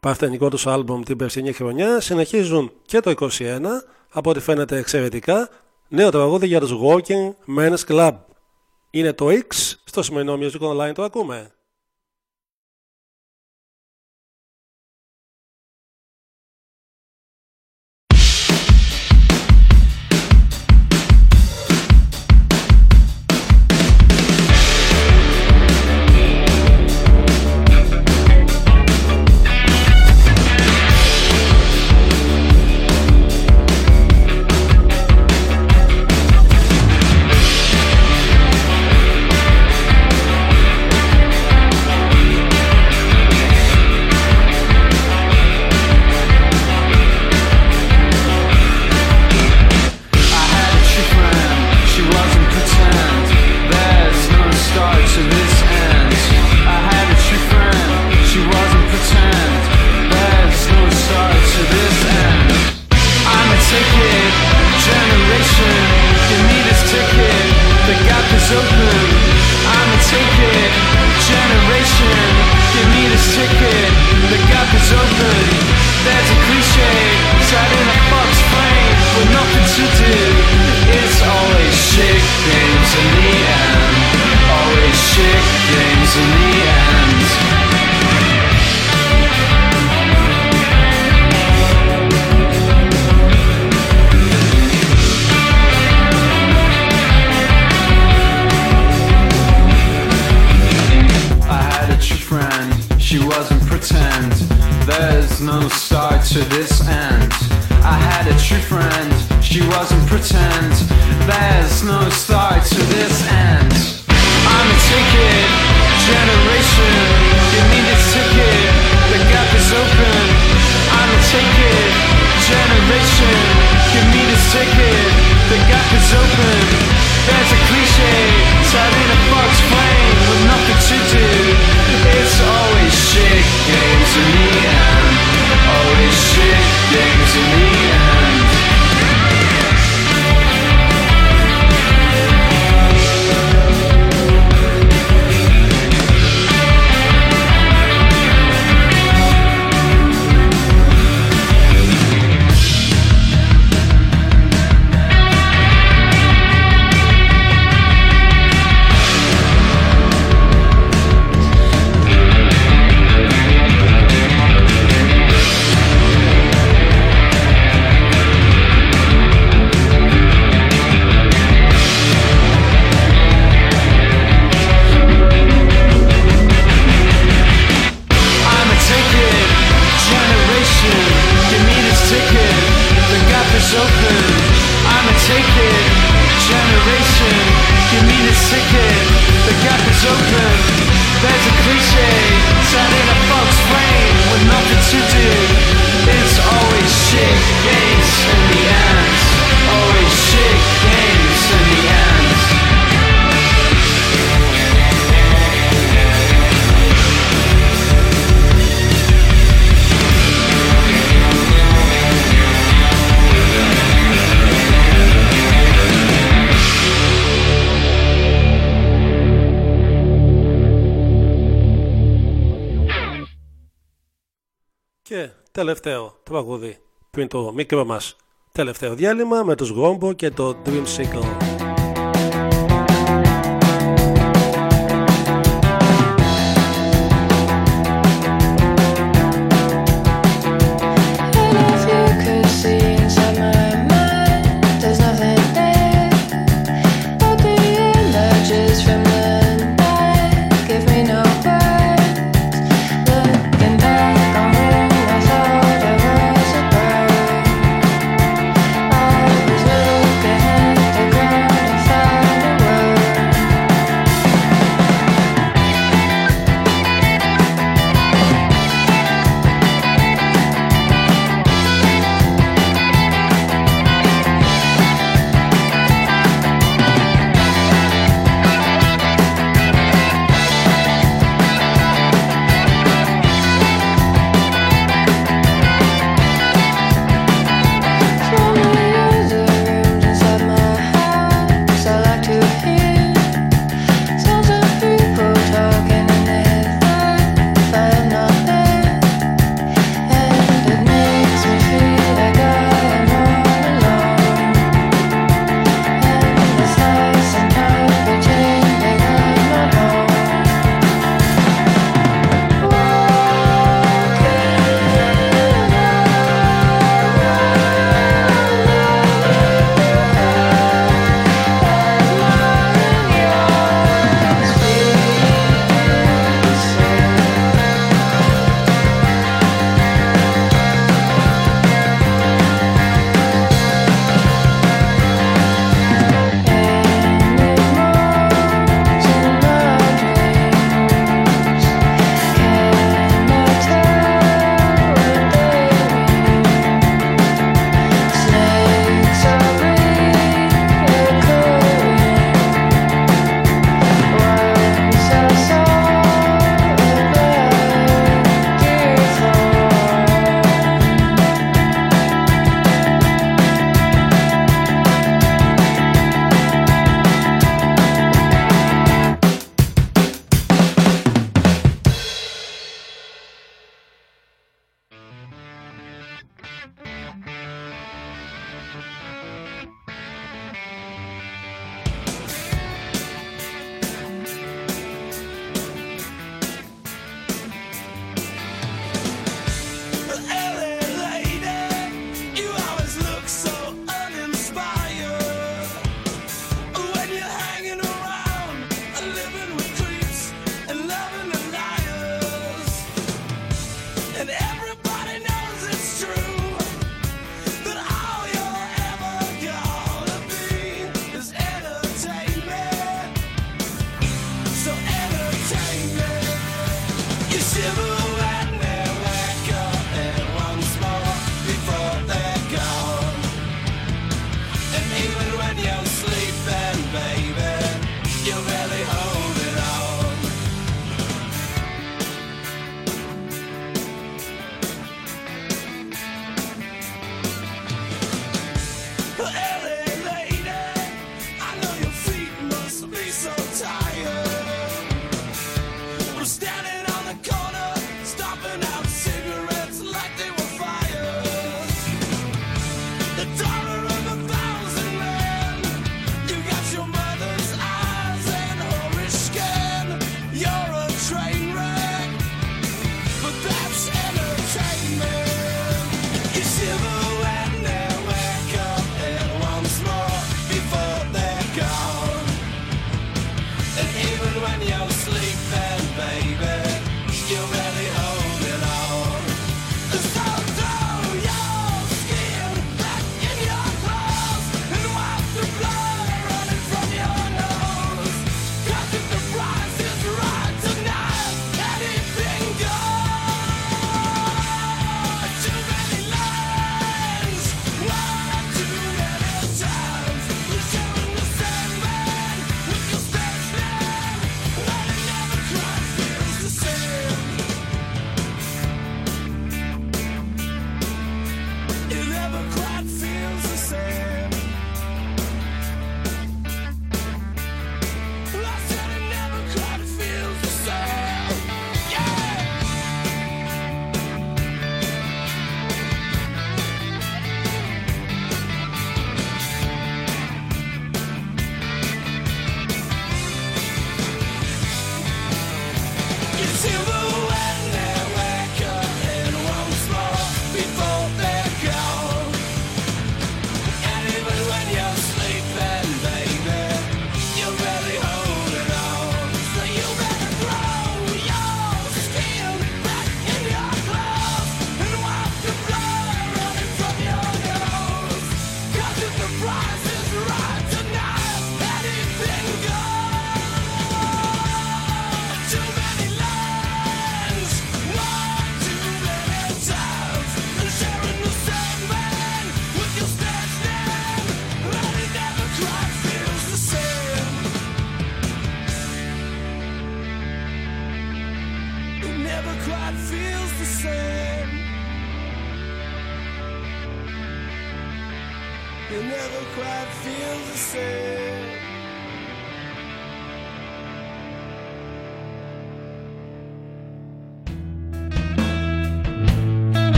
παρθενικό τους άλμπουμ την περσινή χρονιά. Συνεχίζουν και το 21, από ό,τι φαίνεται εξαιρετικά, νέο τραγούδι για τους Working Men's Club. Είναι το X, στο σημερινό Music Online το ακούμε. πριν το μικρό μας τελευταίο διάλειμμα με τους Γόμπο και το Dream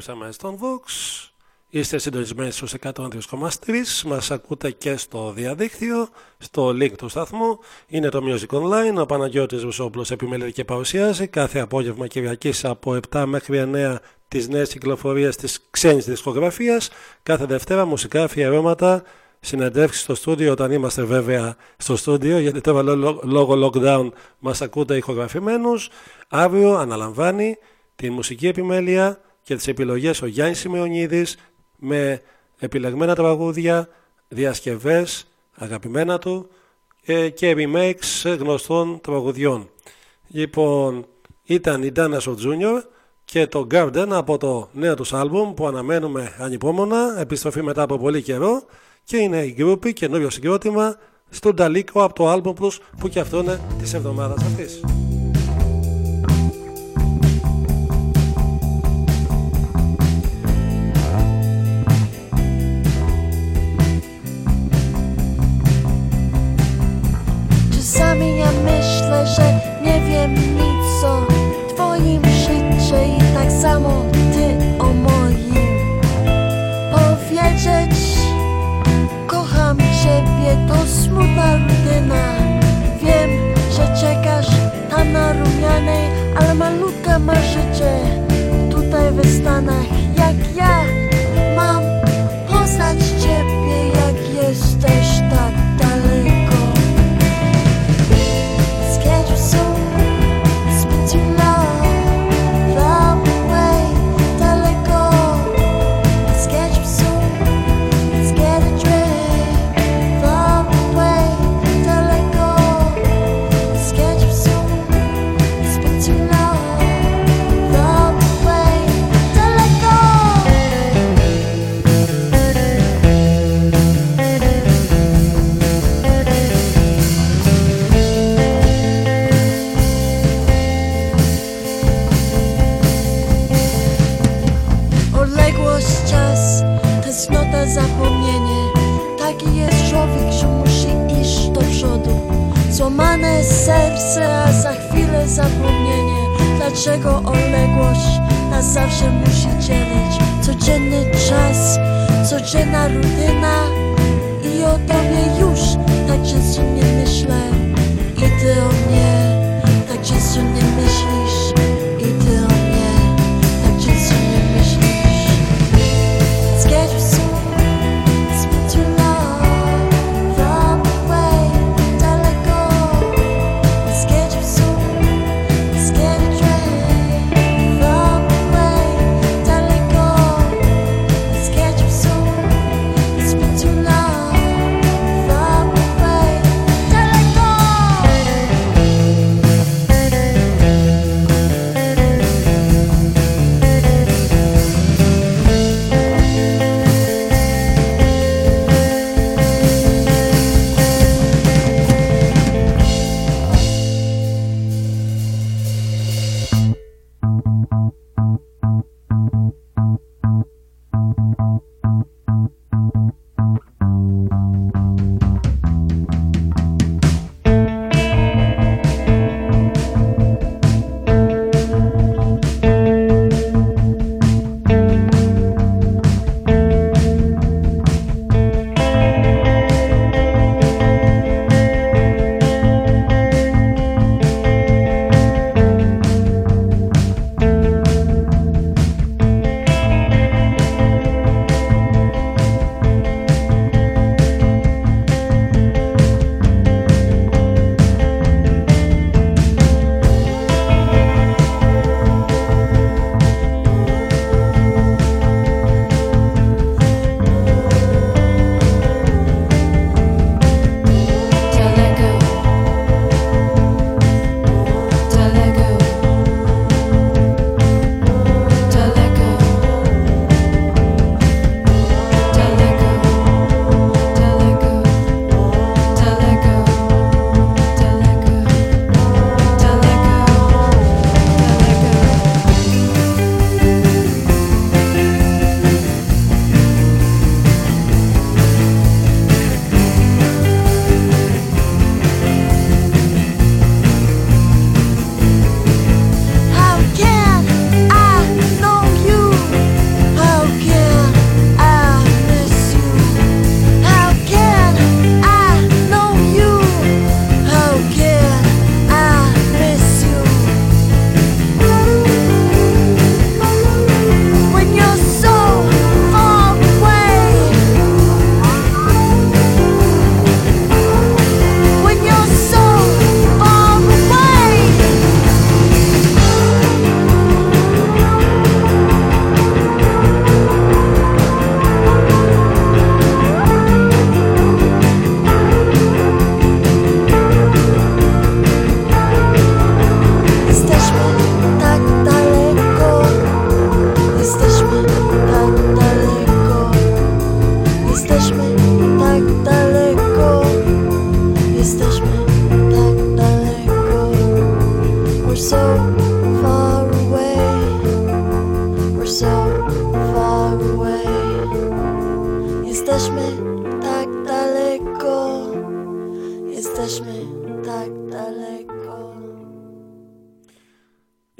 Επιστρέψαμε στον Vox. Είστε συντονισμένοι στους 103,3. Μας ακούτε και στο διαδίκτυο, στο link του σταθμού. Είναι το Music Online. Ο Παναγιώτης Βουσόπουλος επιμελεί και παρουσιάζει κάθε απόγευμα Κυριακής από 7 μέχρι 9 τις νέες κυκλοφορίες της ξένης δισκογραφίας. Κάθε Δευτέρα μουσικά αφιερώματα συνεντεύξεις στο στούντιο όταν είμαστε βέβαια στο στούντιο γιατί τώρα λό- λόγω lockdown μας ακούτε ηχογραφημένους. Αύριο αναλαμβάνει τη μουσική επιμέλεια και τις επιλογές ο Γιάννης Σημεωνίδης με επιλεγμένα τραγούδια, διασκευές αγαπημένα του ε, και remakes γνωστών τραγουδιών. Λοιπόν, ήταν η Dinosaur Jr. και το Garden από το νέο τους άλμπουμ που αναμένουμε ανυπόμονα, επιστροφή μετά από πολύ καιρό και είναι η γκρούπη καινούριο συγκρότημα στον Ταλίκο από το άλμπουμ τους που και αυτό είναι της εβδομάδας αυτής. Czasami ja myślę, że nie wiem nic o twoim życiu i tak samo ty o moim. Powiedzieć, kocham ciebie, to smutna rutyna. Wiem, że czekasz tam na rumianej, ale malutka ma życie tutaj w Stanach. Jak ja serce, a za chwilę zapomnienie. Dlaczego odległość nas zawsze musi dzielić Codzienny czas, codzienna rutyna? I o tobie już tak często nie myślę. I ty o mnie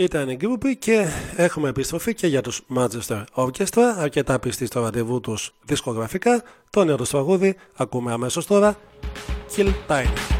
Ήταν η Groupie και έχουμε επιστροφή και για τους Manchester Orchestra, αρκετά πιστοί στο ραντεβού τους δισκογραφικά. Το νέο τους τραγούδι ακούμε αμέσως τώρα, Kill Time.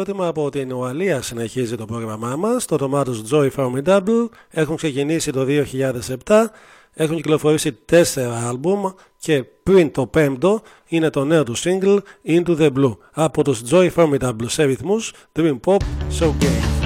συγκρότημα από την Ουαλία συνεχίζει το πρόγραμμά μας. Το Tomatoes Joy Formidable έχουν ξεκινήσει το 2007, έχουν κυκλοφορήσει τέσσερα άλμπουμ και πριν το πέμπτο είναι το νέο του single Into the Blue από τους Joy Formidable σε ρυθμούς Dream Pop Showcase.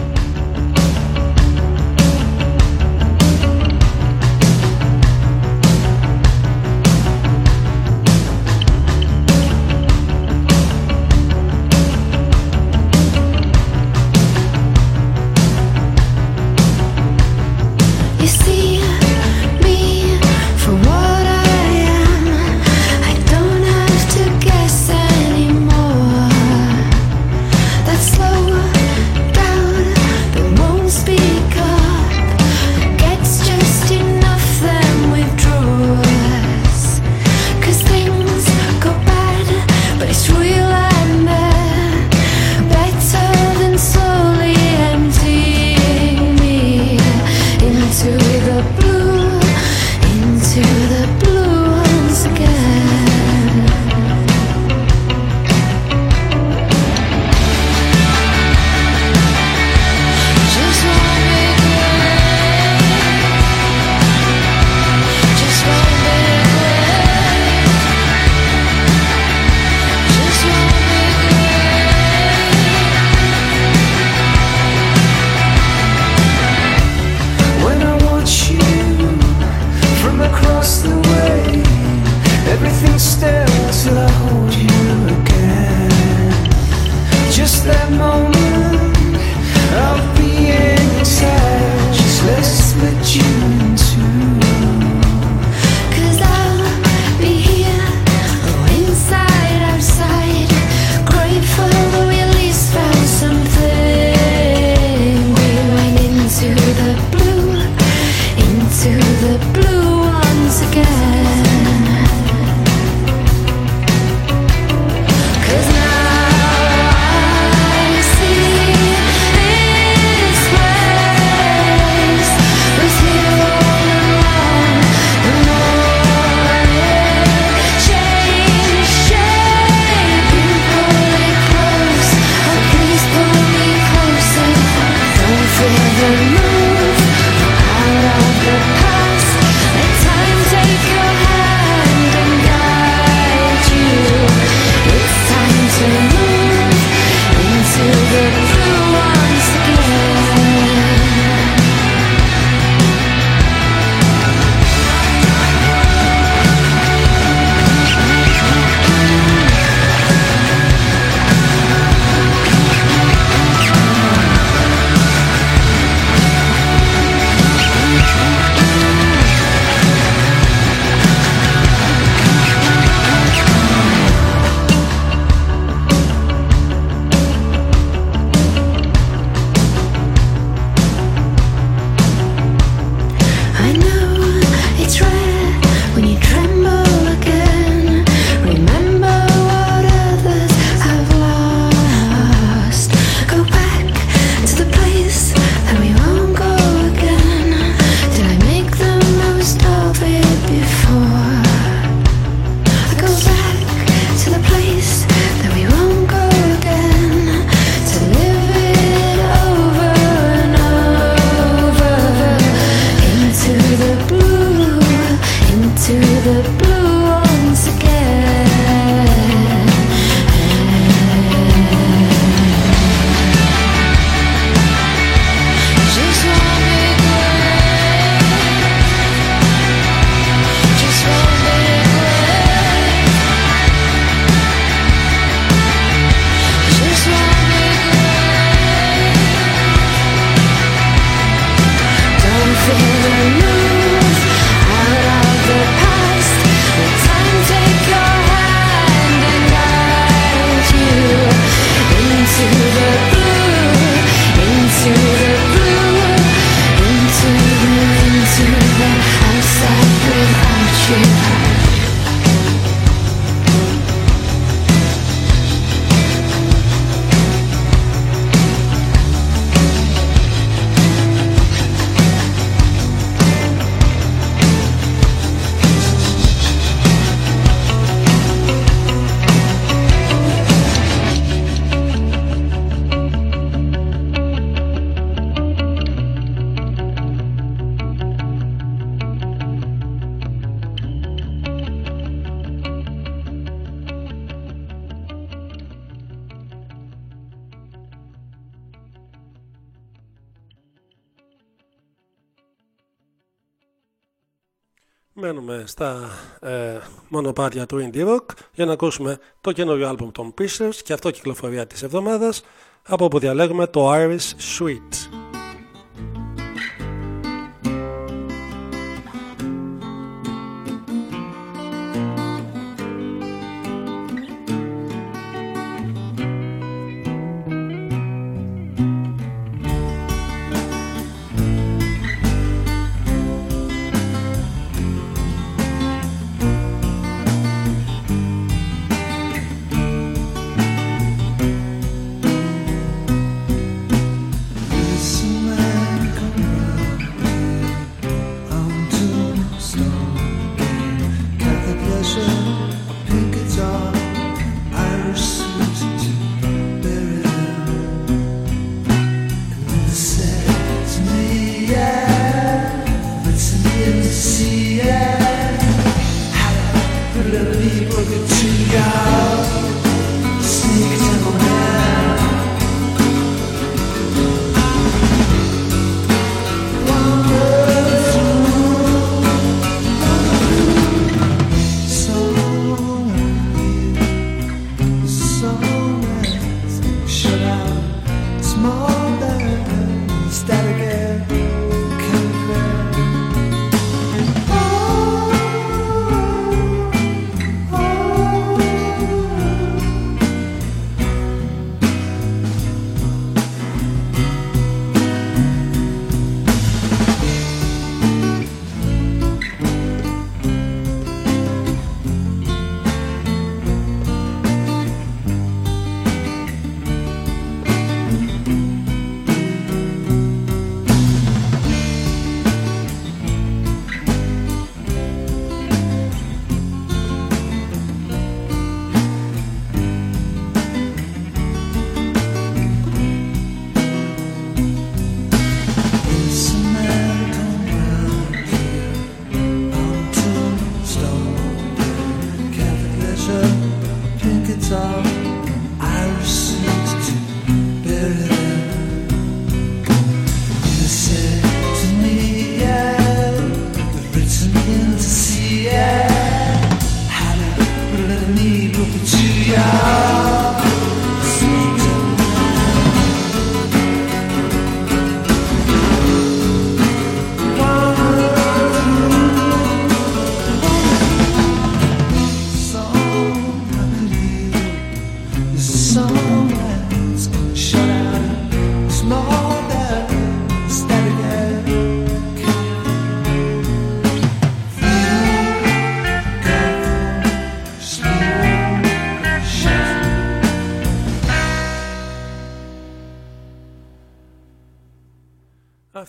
Μονοπάτια του Indie Rock για να ακούσουμε το καινούριο άλμπουμ των Pieces και αυτό κυκλοφορία της εβδομάδας από όπου διαλέγουμε το Iris Sweet.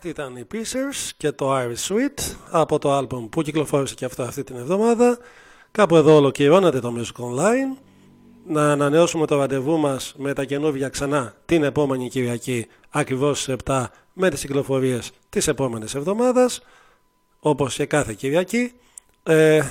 Αυτή ήταν οι Pieces και το Iris Sweet από το άλμπουμ που κυκλοφόρησε και αυτό αυτή την εβδομάδα. Κάπου εδώ ολοκληρώνεται το Music Online. Να ανανεώσουμε το ραντεβού μας με τα καινούργια ξανά την επόμενη Κυριακή ακριβώς στις 7 με τις κυκλοφορίες της επόμενης εβδομάδας όπως και κάθε Κυριακή. Ε,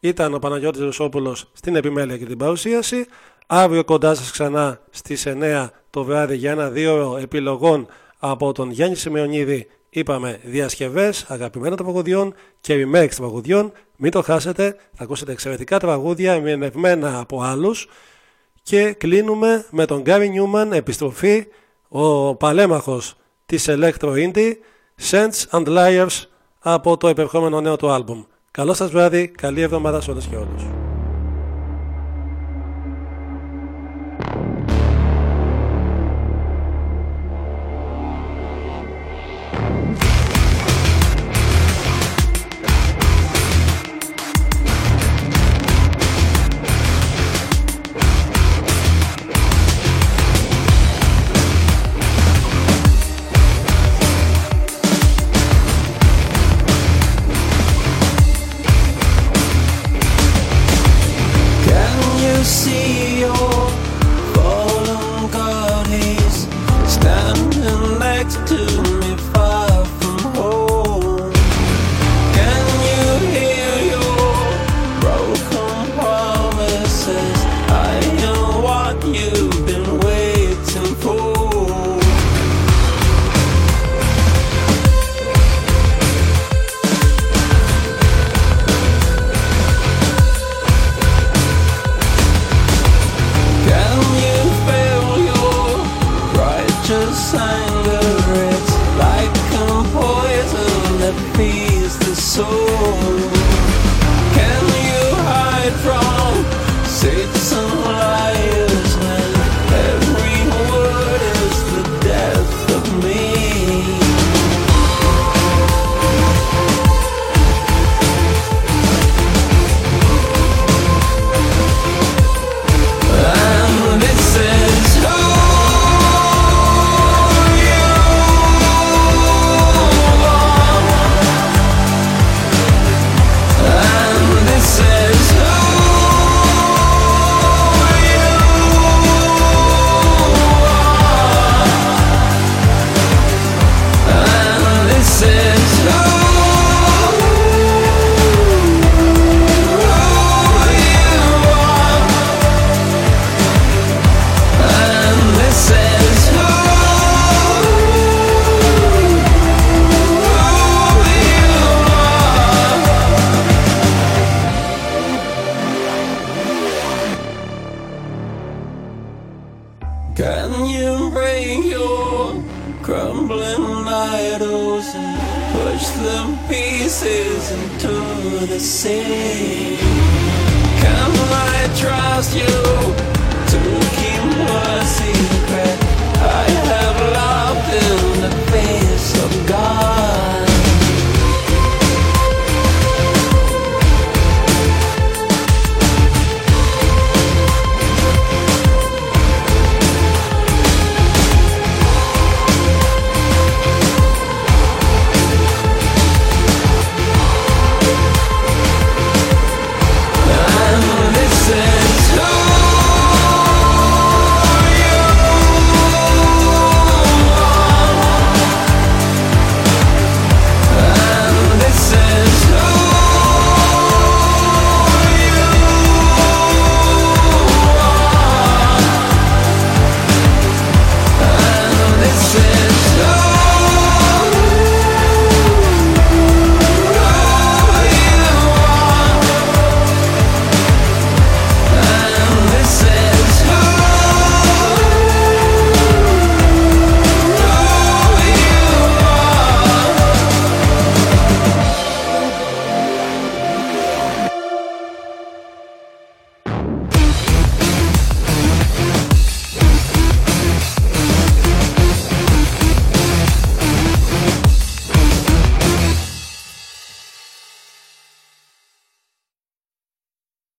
ήταν ο Παναγιώτης Ρουσόπουλος στην επιμέλεια και την παρουσίαση. Αύριο κοντά σας ξανά στις 9 το βράδυ για ένα δύο επιλογών από τον Γιάννη Σημεωνίδη είπαμε διασκευές αγαπημένων τραγουδιών και remakes τραγουδιών. Μην το χάσετε, θα ακούσετε εξαιρετικά τραγούδια εμεινευμένα από άλλους και κλείνουμε με τον Γκάρι Νιούμαν επιστροφή ο παλέμαχος της Electro Indie Sense and Liars από το επερχόμενο νέο του άλμπουμ. Καλό σας βράδυ, καλή εβδομάδα σε όλες και όλους.